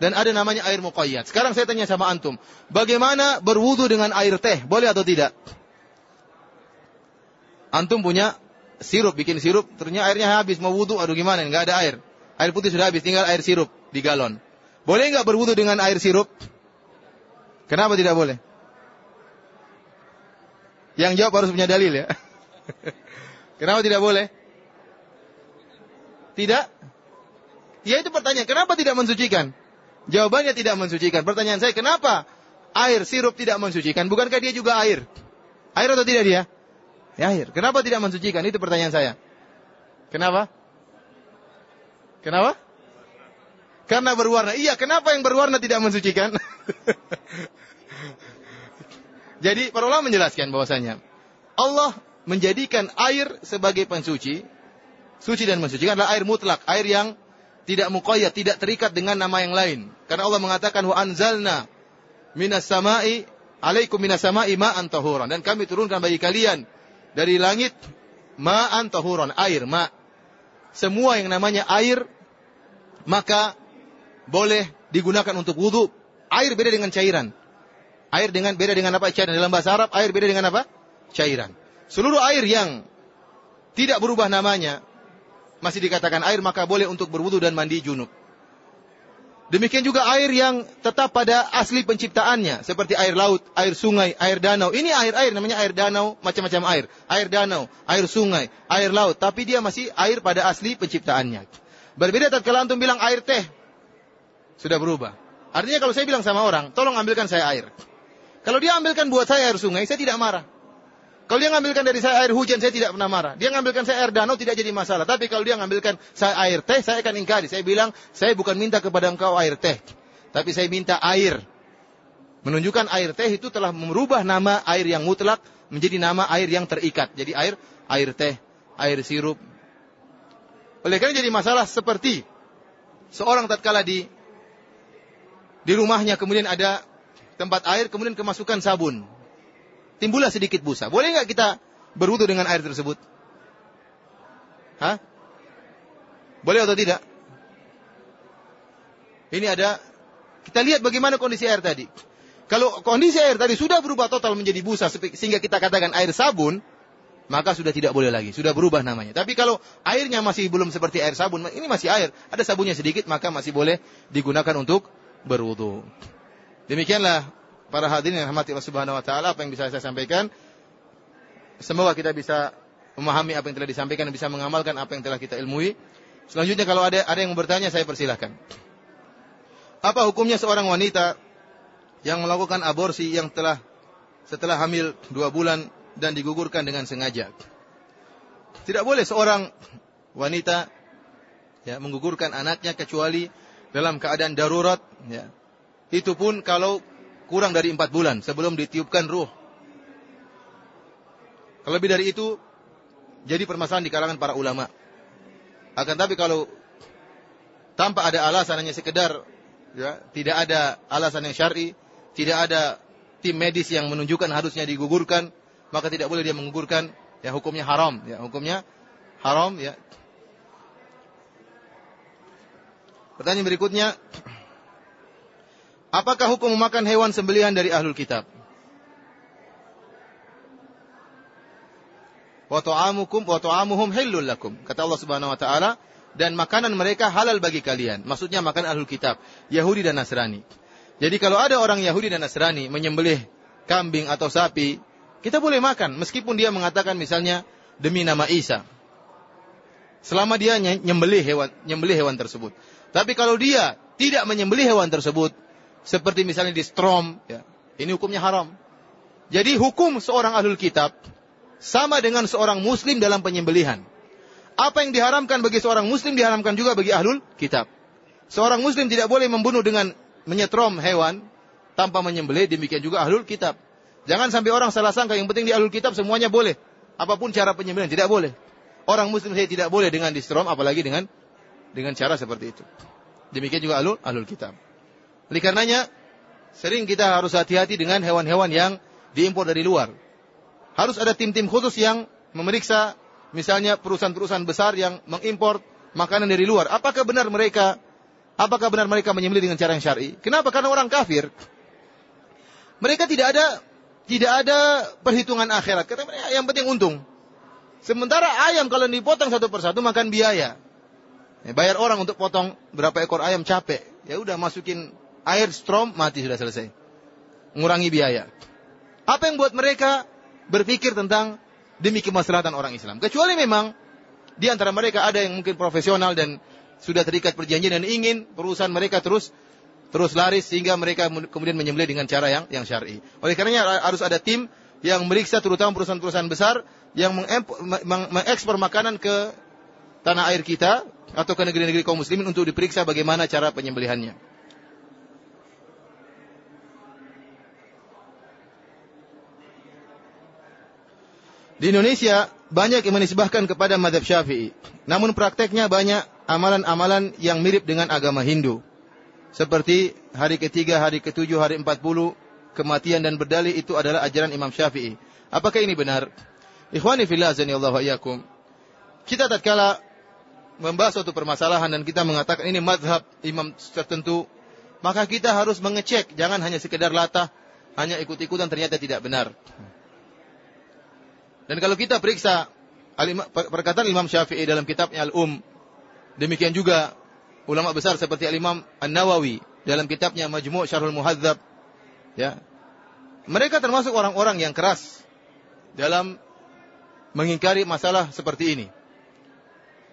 dan ada namanya air muqayyad. Sekarang saya tanya sama antum, bagaimana berwudu dengan air teh? Boleh atau tidak? Antum punya sirup, bikin sirup, ternyata airnya habis, mau wudu, aduh gimana, nggak ada air. Air putih sudah habis, tinggal air sirup di galon. Boleh nggak berwudu dengan air sirup? Kenapa tidak boleh? Yang jawab harus punya dalil ya. Kenapa tidak boleh? Tidak? Ya itu pertanyaan, kenapa tidak mensucikan? Jawabannya tidak mensucikan. Pertanyaan saya, kenapa air sirup tidak mensucikan? Bukankah dia juga air? Air atau tidak dia? Ya, air. Kenapa tidak mensucikan? Itu pertanyaan saya. Kenapa? Kenapa? Karena berwarna. Iya, kenapa yang berwarna tidak mensucikan? Jadi para ulama menjelaskan bahwasanya Allah menjadikan air sebagai pensuci, suci dan mensucikan adalah air mutlak, air yang tidak muqayyad, tidak terikat dengan nama yang lain. Karena Allah mengatakan wa anzalna minas sama'i alaikum minas sama'i ma'an tahuran dan kami turunkan bagi kalian dari langit ma'an tahuran, air, ma. Semua yang namanya air maka boleh digunakan untuk wudhu. Air beda dengan cairan. Air dengan beda dengan apa? Cairan. Dalam bahasa Arab, air beda dengan apa? Cairan. Seluruh air yang tidak berubah namanya, masih dikatakan air, maka boleh untuk berwudu dan mandi junub. Demikian juga air yang tetap pada asli penciptaannya, seperti air laut, air sungai, air danau. Ini air-air, namanya air danau, macam-macam air. Air danau, air sungai, air laut. Tapi dia masih air pada asli penciptaannya. Berbeda tatkala antum bilang air teh, sudah berubah. Artinya kalau saya bilang sama orang, tolong ambilkan saya air. Kalau dia ambilkan buat saya air sungai, saya tidak marah. Kalau dia ngambilkan dari saya air hujan, saya tidak pernah marah. Dia ngambilkan saya air danau, tidak jadi masalah. Tapi kalau dia ngambilkan saya air teh, saya akan ingkari. Saya bilang, saya bukan minta kepada engkau air teh. Tapi saya minta air. Menunjukkan air teh itu telah merubah nama air yang mutlak menjadi nama air yang terikat. Jadi air, air teh, air sirup. Oleh karena jadi masalah seperti seorang tatkala di di rumahnya kemudian ada tempat air, kemudian kemasukan sabun. Timbullah sedikit busa. Boleh nggak kita berwudu dengan air tersebut? Hah? Boleh atau tidak? Ini ada, kita lihat bagaimana kondisi air tadi. Kalau kondisi air tadi sudah berubah total menjadi busa sehingga kita katakan air sabun, maka sudah tidak boleh lagi, sudah berubah namanya. Tapi kalau airnya masih belum seperti air sabun, ini masih air, ada sabunnya sedikit, maka masih boleh digunakan untuk berwudu. Demikianlah para hadirin yang rahmati Allah Subhanahu wa taala apa yang bisa saya sampaikan. Semoga kita bisa memahami apa yang telah disampaikan dan bisa mengamalkan apa yang telah kita ilmui. Selanjutnya kalau ada ada yang bertanya saya persilahkan. Apa hukumnya seorang wanita yang melakukan aborsi yang telah setelah hamil dua bulan dan digugurkan dengan sengaja? Tidak boleh seorang wanita ya, menggugurkan anaknya kecuali dalam keadaan darurat. Ya. Itu pun kalau kurang dari empat bulan sebelum ditiupkan ruh. Lebih dari itu, jadi permasalahan di kalangan para ulama. Akan tapi kalau tanpa ada alasan hanya sekedar ya, tidak ada alasan yang syar'i, tidak ada tim medis yang menunjukkan harusnya digugurkan, maka tidak boleh dia menggugurkan, ya hukumnya haram, ya hukumnya haram, ya. Pertanyaan berikutnya, apakah hukum memakan hewan sembelihan dari ahlul kitab? Wa ta'amukum wa ta'amuhum hillul lakum. Kata Allah Subhanahu wa taala, dan makanan mereka halal bagi kalian. Maksudnya makan ahlul kitab, Yahudi dan Nasrani. Jadi kalau ada orang Yahudi dan Nasrani menyembelih kambing atau sapi, kita boleh makan meskipun dia mengatakan misalnya demi nama Isa. Selama dia nyembelih hewan nyembelih hewan tersebut. Tapi kalau dia tidak menyembelih hewan tersebut, seperti misalnya di strom, ya, ini hukumnya haram. Jadi hukum seorang ahlul kitab sama dengan seorang muslim dalam penyembelihan. Apa yang diharamkan bagi seorang muslim diharamkan juga bagi ahlul kitab. Seorang muslim tidak boleh membunuh dengan menyetrom hewan tanpa menyembelih, demikian juga ahlul kitab. Jangan sampai orang salah sangka yang penting di ahlul kitab semuanya boleh. Apa pun cara penyembelihan tidak boleh. Orang muslim saya tidak boleh dengan distrom apalagi dengan dengan cara seperti itu. Demikian juga ahlul ahlul kitab. Oleh karenanya sering kita harus hati-hati dengan hewan-hewan yang diimpor dari luar. Harus ada tim-tim khusus yang memeriksa misalnya perusahaan-perusahaan besar yang mengimpor makanan dari luar, apakah benar mereka apakah benar mereka menyembelih dengan cara yang syar'i? Kenapa? Karena orang kafir mereka tidak ada tidak ada perhitungan akhirat. Karena mereka yang penting untung. Sementara ayam kalau dipotong satu persatu makan biaya. Ya, bayar orang untuk potong berapa ekor ayam capek. Ya udah masukin air strom mati sudah selesai. Mengurangi biaya. Apa yang buat mereka berpikir tentang demi kemaslahatan orang Islam. Kecuali memang di antara mereka ada yang mungkin profesional dan sudah terikat perjanjian dan ingin perusahaan mereka terus terus laris sehingga mereka kemudian menyembelih dengan cara yang yang syar'i. Oleh karenanya harus ada tim yang meriksa terutama perusahaan-perusahaan besar yang mengekspor makanan ke tanah air kita atau ke negeri-negeri kaum muslimin untuk diperiksa bagaimana cara penyembelihannya. Di Indonesia banyak yang menisbahkan kepada madhab syafi'i. Namun prakteknya banyak amalan-amalan yang mirip dengan agama Hindu. Seperti hari ketiga, hari ketujuh, hari empat puluh, kematian dan berdalih itu adalah ajaran Imam Syafi'i. Apakah ini benar? Ikhwani fillah Allah wa Kita tatkala membahas suatu permasalahan dan kita mengatakan ini madhab imam tertentu, maka kita harus mengecek. Jangan hanya sekedar latah, hanya ikut-ikutan ternyata tidak benar. Dan kalau kita periksa perkataan Imam Syafi'i dalam kitabnya Al-Um, demikian juga ulama besar seperti Al-Imam An-Nawawi dalam kitabnya Majmu' Syarhul Muhadzab, ya. Mereka termasuk orang-orang yang keras dalam mengingkari masalah seperti ini.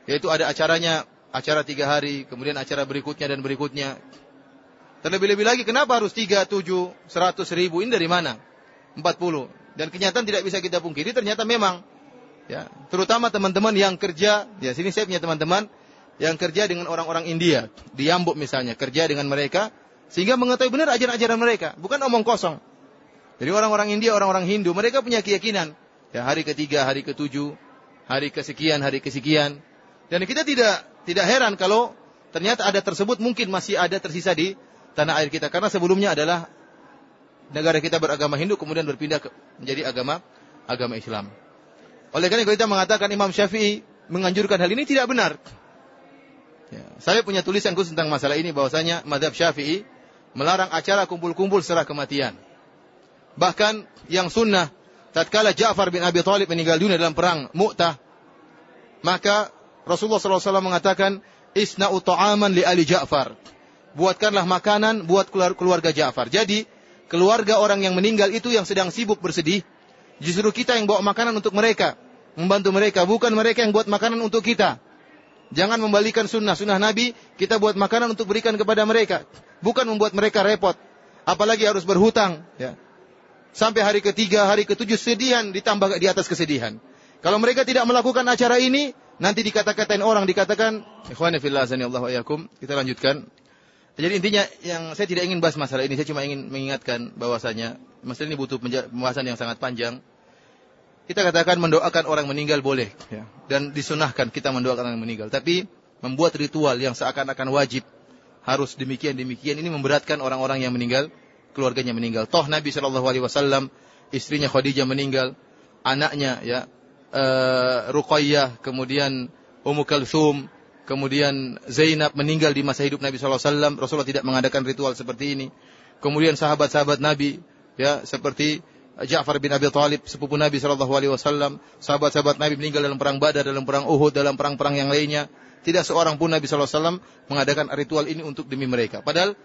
Yaitu ada acaranya, acara tiga hari, kemudian acara berikutnya dan berikutnya. Terlebih-lebih lagi, kenapa harus tiga, tujuh, seratus ribu? Ini dari mana? Empat puluh. Dan kenyataan tidak bisa kita pungkiri ternyata memang ya, terutama teman-teman yang kerja, ya sini saya punya teman-teman yang kerja dengan orang-orang India, di Yambuk misalnya, kerja dengan mereka sehingga mengetahui benar ajaran-ajaran mereka, bukan omong kosong. Jadi orang-orang India, orang-orang Hindu, mereka punya keyakinan. Ya, hari ketiga, hari ketujuh, hari kesekian, hari kesekian. Dan kita tidak tidak heran kalau ternyata ada tersebut mungkin masih ada tersisa di tanah air kita karena sebelumnya adalah negara kita beragama Hindu kemudian berpindah ke, menjadi agama agama Islam. Oleh karena itu kita mengatakan Imam Syafi'i menganjurkan hal ini tidak benar. Ya, saya punya tulisan khusus tentang masalah ini bahwasanya madhab Syafi'i melarang acara kumpul-kumpul setelah kematian. Bahkan yang sunnah tatkala Ja'far bin Abi Thalib meninggal dunia dalam perang Mu'tah, maka Rasulullah SAW mengatakan isna'u ta'aman li ali Ja'far. Buatkanlah makanan buat keluarga Ja'far. Jadi keluarga orang yang meninggal itu yang sedang sibuk bersedih, justru kita yang bawa makanan untuk mereka, membantu mereka, bukan mereka yang buat makanan untuk kita. Jangan membalikan sunnah. Sunnah Nabi kita buat makanan untuk berikan kepada mereka. Bukan membuat mereka repot. Apalagi harus berhutang. Ya. Sampai hari ketiga, hari ketujuh sedihan ditambah di atas kesedihan. Kalau mereka tidak melakukan acara ini, nanti dikata-katain orang, dikatakan, Ikhwani fillah Allah wa Kita lanjutkan. Jadi intinya yang saya tidak ingin bahas masalah ini, saya cuma ingin mengingatkan bahwasanya masalah ini butuh pembahasan yang sangat panjang. Kita katakan mendoakan orang meninggal boleh ya. dan disunahkan kita mendoakan orang meninggal, tapi membuat ritual yang seakan-akan wajib harus demikian demikian ini memberatkan orang-orang yang meninggal, keluarganya meninggal. Toh Nabi Shallallahu alaihi wasallam istrinya Khadijah meninggal, anaknya ya uh, Ruqayyah, kemudian Ummu Kalsum, Kemudian Zainab meninggal di masa hidup Nabi SAW. Rasulullah tidak mengadakan ritual seperti ini. Kemudian sahabat-sahabat Nabi, ya seperti Ja'far bin Abi Thalib, sepupu Nabi SAW. Sahabat-sahabat Nabi meninggal dalam perang Badar, dalam perang Uhud, dalam perang-perang yang lainnya. Tidak seorang pun Nabi SAW mengadakan ritual ini untuk demi mereka. Padahal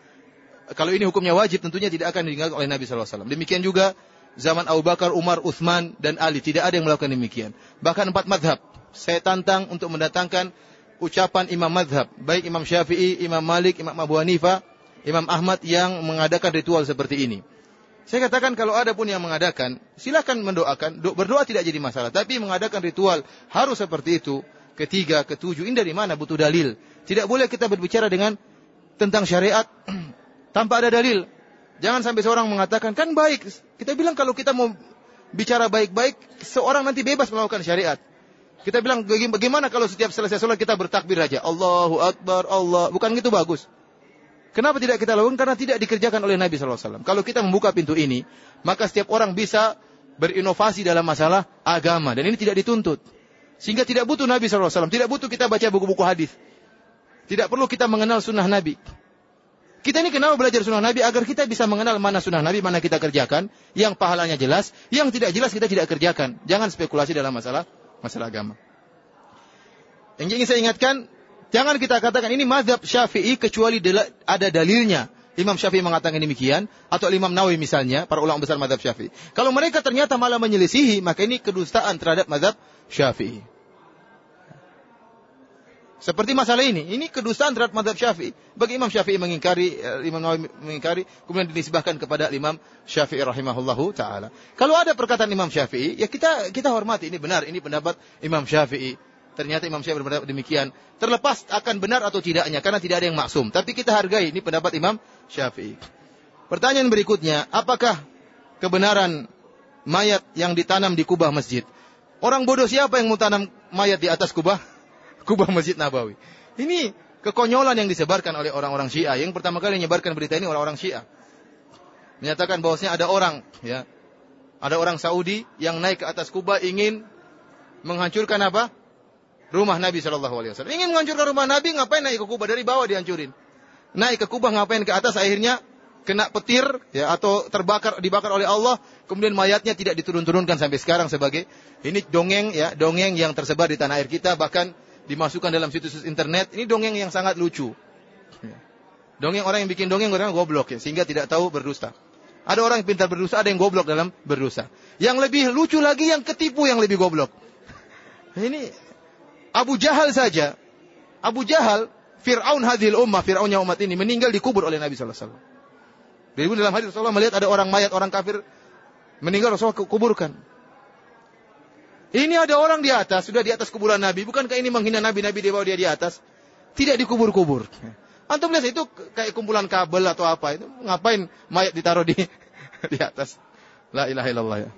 kalau ini hukumnya wajib, tentunya tidak akan ditinggalkan oleh Nabi SAW. Demikian juga zaman Abu Bakar, Umar, Uthman, dan Ali. Tidak ada yang melakukan demikian. Bahkan empat madhab. Saya tantang untuk mendatangkan ucapan imam madhab, baik Imam Syafi'i, Imam Malik, Imam Abu Hanifah, Imam Ahmad yang mengadakan ritual seperti ini. Saya katakan kalau ada pun yang mengadakan, silakan mendoakan. Berdoa tidak jadi masalah. Tapi mengadakan ritual harus seperti itu. Ketiga, ketujuh. Ini dari mana? Butuh dalil. Tidak boleh kita berbicara dengan tentang syariat tanpa ada dalil. Jangan sampai seorang mengatakan, kan baik. Kita bilang kalau kita mau bicara baik-baik, seorang nanti bebas melakukan syariat. Kita bilang bagaimana kalau setiap selesai sholat kita bertakbir aja. Allahu Akbar, Allah. Bukan gitu bagus. Kenapa tidak kita lakukan? Karena tidak dikerjakan oleh Nabi SAW. Kalau kita membuka pintu ini, maka setiap orang bisa berinovasi dalam masalah agama. Dan ini tidak dituntut. Sehingga tidak butuh Nabi SAW. Tidak butuh kita baca buku-buku hadis. Tidak perlu kita mengenal sunnah Nabi. Kita ini kenapa belajar sunnah Nabi? Agar kita bisa mengenal mana sunnah Nabi, mana kita kerjakan. Yang pahalanya jelas. Yang tidak jelas kita tidak kerjakan. Jangan spekulasi dalam masalah masalah agama. Yang ingin saya ingatkan, jangan kita katakan ini mazhab Syafi'i kecuali ada dalilnya. Imam Syafi'i mengatakan demikian atau Imam Nawawi misalnya, para ulama besar mazhab Syafi'i. Kalau mereka ternyata malah menyelisihi, maka ini kedustaan terhadap mazhab Syafi'i. Seperti masalah ini, ini kedustaan terhadap mazhab Syafi'i. Bagi Imam Syafi'i mengingkari, eh, Imam Nawawi mengingkari, kemudian dinisbahkan kepada Imam Syafi'i rahimahullahu taala. Kalau ada perkataan Imam Syafi'i, ya kita kita hormati ini benar, ini pendapat Imam Syafi'i. Ternyata Imam Syafi'i berpendapat demikian. Terlepas akan benar atau tidaknya karena tidak ada yang maksum, tapi kita hargai ini pendapat Imam Syafi'i. Pertanyaan berikutnya, apakah kebenaran mayat yang ditanam di kubah masjid? Orang bodoh siapa yang mau tanam mayat di atas kubah kubah Masjid Nabawi. Ini kekonyolan yang disebarkan oleh orang-orang Syiah. Yang pertama kali menyebarkan berita ini orang-orang Syiah. Menyatakan bahwasanya ada orang, ya, ada orang Saudi yang naik ke atas kubah ingin menghancurkan apa? Rumah Nabi Shallallahu Alaihi Wasallam. Ingin menghancurkan rumah Nabi, ngapain naik ke kubah dari bawah dihancurin? Naik ke kubah ngapain ke atas? Akhirnya kena petir ya atau terbakar dibakar oleh Allah kemudian mayatnya tidak diturun-turunkan sampai sekarang sebagai ini dongeng ya dongeng yang tersebar di tanah air kita bahkan dimasukkan dalam situs internet. Ini dongeng yang sangat lucu. Dongeng orang yang bikin dongeng orang goblok ya, sehingga tidak tahu berdusta. Ada orang yang pintar berdusta, ada yang goblok dalam berdusta. Yang lebih lucu lagi yang ketipu yang lebih goblok. Ini Abu Jahal saja. Abu Jahal, Fir'aun hadhil ummah, Fir'aunnya umat ini meninggal dikubur oleh Nabi wasallam. Jadi dalam hadis Rasulullah melihat ada orang mayat, orang kafir meninggal Rasulullah kuburkan. Ini ada orang di atas, sudah di atas kuburan Nabi. Bukankah ini menghina Nabi, Nabi di bawah dia di atas? Tidak dikubur-kubur. Antum lihat itu kayak kumpulan kabel atau apa itu. Ngapain mayat ditaruh di di atas? La ilaha illallah ya.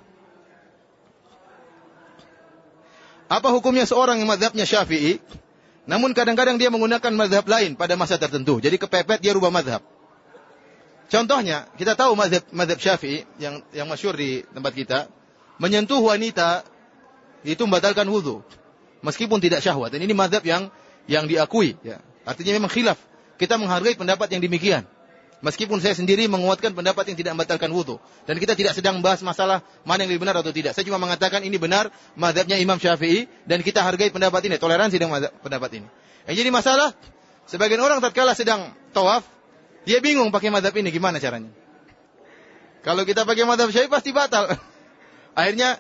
Apa hukumnya seorang yang madhabnya syafi'i, namun kadang-kadang dia menggunakan madhab lain pada masa tertentu. Jadi kepepet dia rubah madhab. Contohnya, kita tahu madhab, madhab syafi'i yang, yang masyur di tempat kita, menyentuh wanita itu membatalkan wudhu. Meskipun tidak syahwat. Dan ini madhab yang yang diakui. Ya. Artinya memang khilaf. Kita menghargai pendapat yang demikian. Meskipun saya sendiri menguatkan pendapat yang tidak membatalkan wudhu. Dan kita tidak sedang membahas masalah mana yang lebih benar atau tidak. Saya cuma mengatakan ini benar madhabnya Imam Syafi'i. Dan kita hargai pendapat ini. Toleransi dengan pendapat ini. Yang jadi masalah, sebagian orang tatkala sedang tawaf, dia bingung pakai madhab ini. Gimana caranya? Kalau kita pakai madhab Syafi'i pasti batal. Akhirnya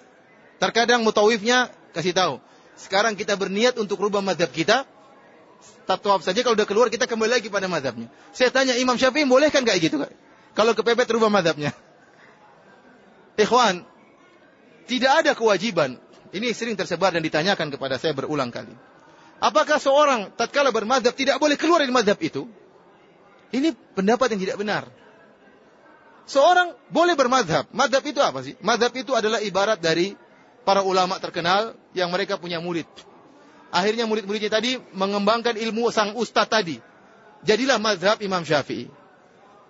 Terkadang mutawifnya kasih tahu. Sekarang kita berniat untuk rubah madhab kita. tawaf saja kalau udah keluar kita kembali lagi pada madhabnya. Saya tanya Imam Syafi'i boleh kan kayak gitu? Kalau kepepet rubah madhabnya. Ikhwan, tidak ada kewajiban. Ini sering tersebar dan ditanyakan kepada saya berulang kali. Apakah seorang tatkala bermadhab tidak boleh keluar dari madhab itu? Ini pendapat yang tidak benar. Seorang boleh bermadhab. Madhab itu apa sih? Madhab itu adalah ibarat dari para ulama terkenal yang mereka punya murid. Akhirnya murid-muridnya tadi mengembangkan ilmu sang ustaz tadi. Jadilah madhab Imam Syafi'i.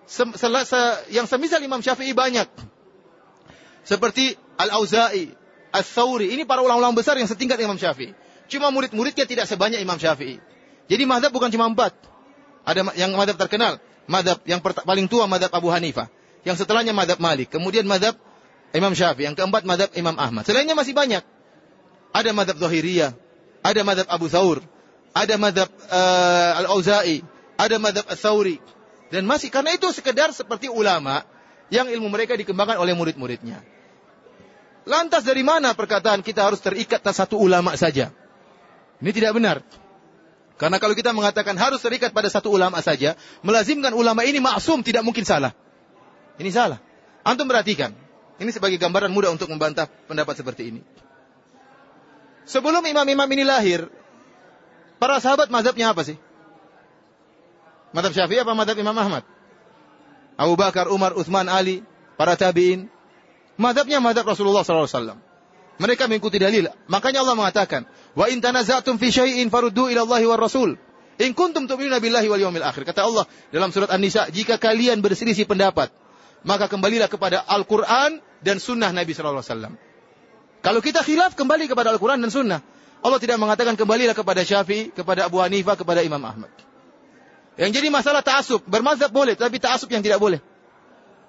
Sem yang semisal Imam Syafi'i banyak. Seperti Al-Auza'i, Al-Thawri. Ini para ulama-ulama besar yang setingkat Imam Syafi'i. Cuma murid-muridnya tidak sebanyak Imam Syafi'i. Jadi madhab bukan cuma empat. Ada yang madhab terkenal. Madhab yang paling tua madhab Abu Hanifah. Yang setelahnya madhab Malik. Kemudian madhab Imam Syafi'i. Yang keempat madhab Imam Ahmad. Selainnya masih banyak. Ada madhab Zahiriyah. Ada madhab Abu Thawr. Ada madhab uh, Al-Auza'i. Ada madhab Al-Thawri. Dan masih karena itu sekedar seperti ulama yang ilmu mereka dikembangkan oleh murid-muridnya. Lantas dari mana perkataan kita harus terikat atas satu ulama saja? Ini tidak benar. Karena kalau kita mengatakan harus terikat pada satu ulama saja, melazimkan ulama ini maksum tidak mungkin salah. Ini salah. Antum perhatikan. Ini sebagai gambaran mudah untuk membantah pendapat seperti ini. Sebelum imam-imam ini lahir, para sahabat mazhabnya apa sih? Mazhab Syafi'i apa mazhab Imam Ahmad? Abu Bakar, Umar, Uthman, Ali, para tabi'in. Madhabnya madhab Rasulullah SAW. Mereka mengikuti dalil. Makanya Allah mengatakan, Wa in tanaza'tum fi syai'in faruddu ila Allah wa Rasul. In kuntum tu'minuna billahi wal yawmil akhir. Kata Allah dalam surat An-Nisa, jika kalian berselisih pendapat, maka kembalilah kepada Al-Quran dan Sunnah Nabi SAW. Kalau kita khilaf, kembali kepada Al-Quran dan Sunnah. Allah tidak mengatakan kembalilah kepada Syafi'i, kepada Abu Hanifah, kepada Imam Ahmad. Yang jadi masalah ta'asub. Bermazhab boleh, tapi ta'asub yang tidak boleh.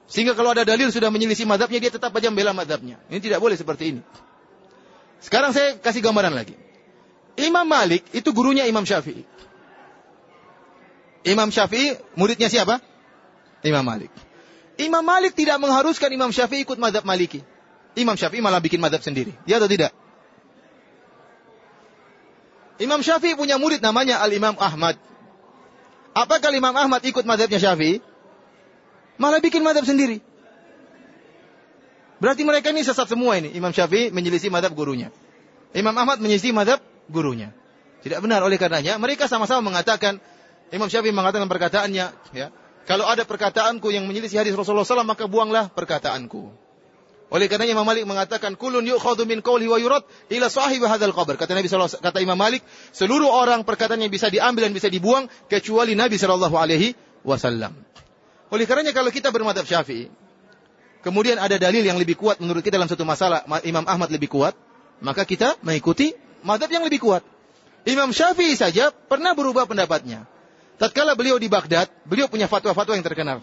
Sehingga kalau ada dalil sudah menyelisih madhabnya, dia tetap aja membela madhabnya. Ini tidak boleh seperti ini. Sekarang saya kasih gambaran lagi. Imam Malik itu gurunya Imam Syafi'i. Imam Syafi'i muridnya siapa? Imam Malik. Imam Malik tidak mengharuskan Imam Syafi'i ikut madhab Maliki. Imam Syafi'i malah bikin madhab sendiri. Ya atau tidak? Imam Syafi'i punya murid namanya Al-Imam Ahmad. Apakah Imam Ahmad ikut madhabnya Syafi'i? Malah bikin madhab sendiri. Berarti mereka ini sesat semua ini. Imam Syafi'i menyelisih madhab gurunya. Imam Ahmad menyelisih madhab gurunya. Tidak benar oleh karenanya. Mereka sama-sama mengatakan, Imam Syafi'i mengatakan perkataannya, ya, kalau ada perkataanku yang menyelisih hadis Rasulullah SAW, maka buanglah perkataanku. Oleh karenanya Imam Malik mengatakan kulun yu'khadhu min qawli wa yurad ila sahib hadzal qabr. Kata Nabi sallallahu kata Imam Malik, seluruh orang perkataan yang bisa diambil dan bisa dibuang kecuali Nabi wasallam. Oleh karenanya kalau kita bermadhab Syafi'i, kemudian ada dalil yang lebih kuat menurut kita dalam satu masalah, Imam Ahmad lebih kuat, maka kita mengikuti madhab yang lebih kuat. Imam Syafi'i saja pernah berubah pendapatnya. Tatkala beliau di Baghdad, beliau punya fatwa-fatwa yang terkenal.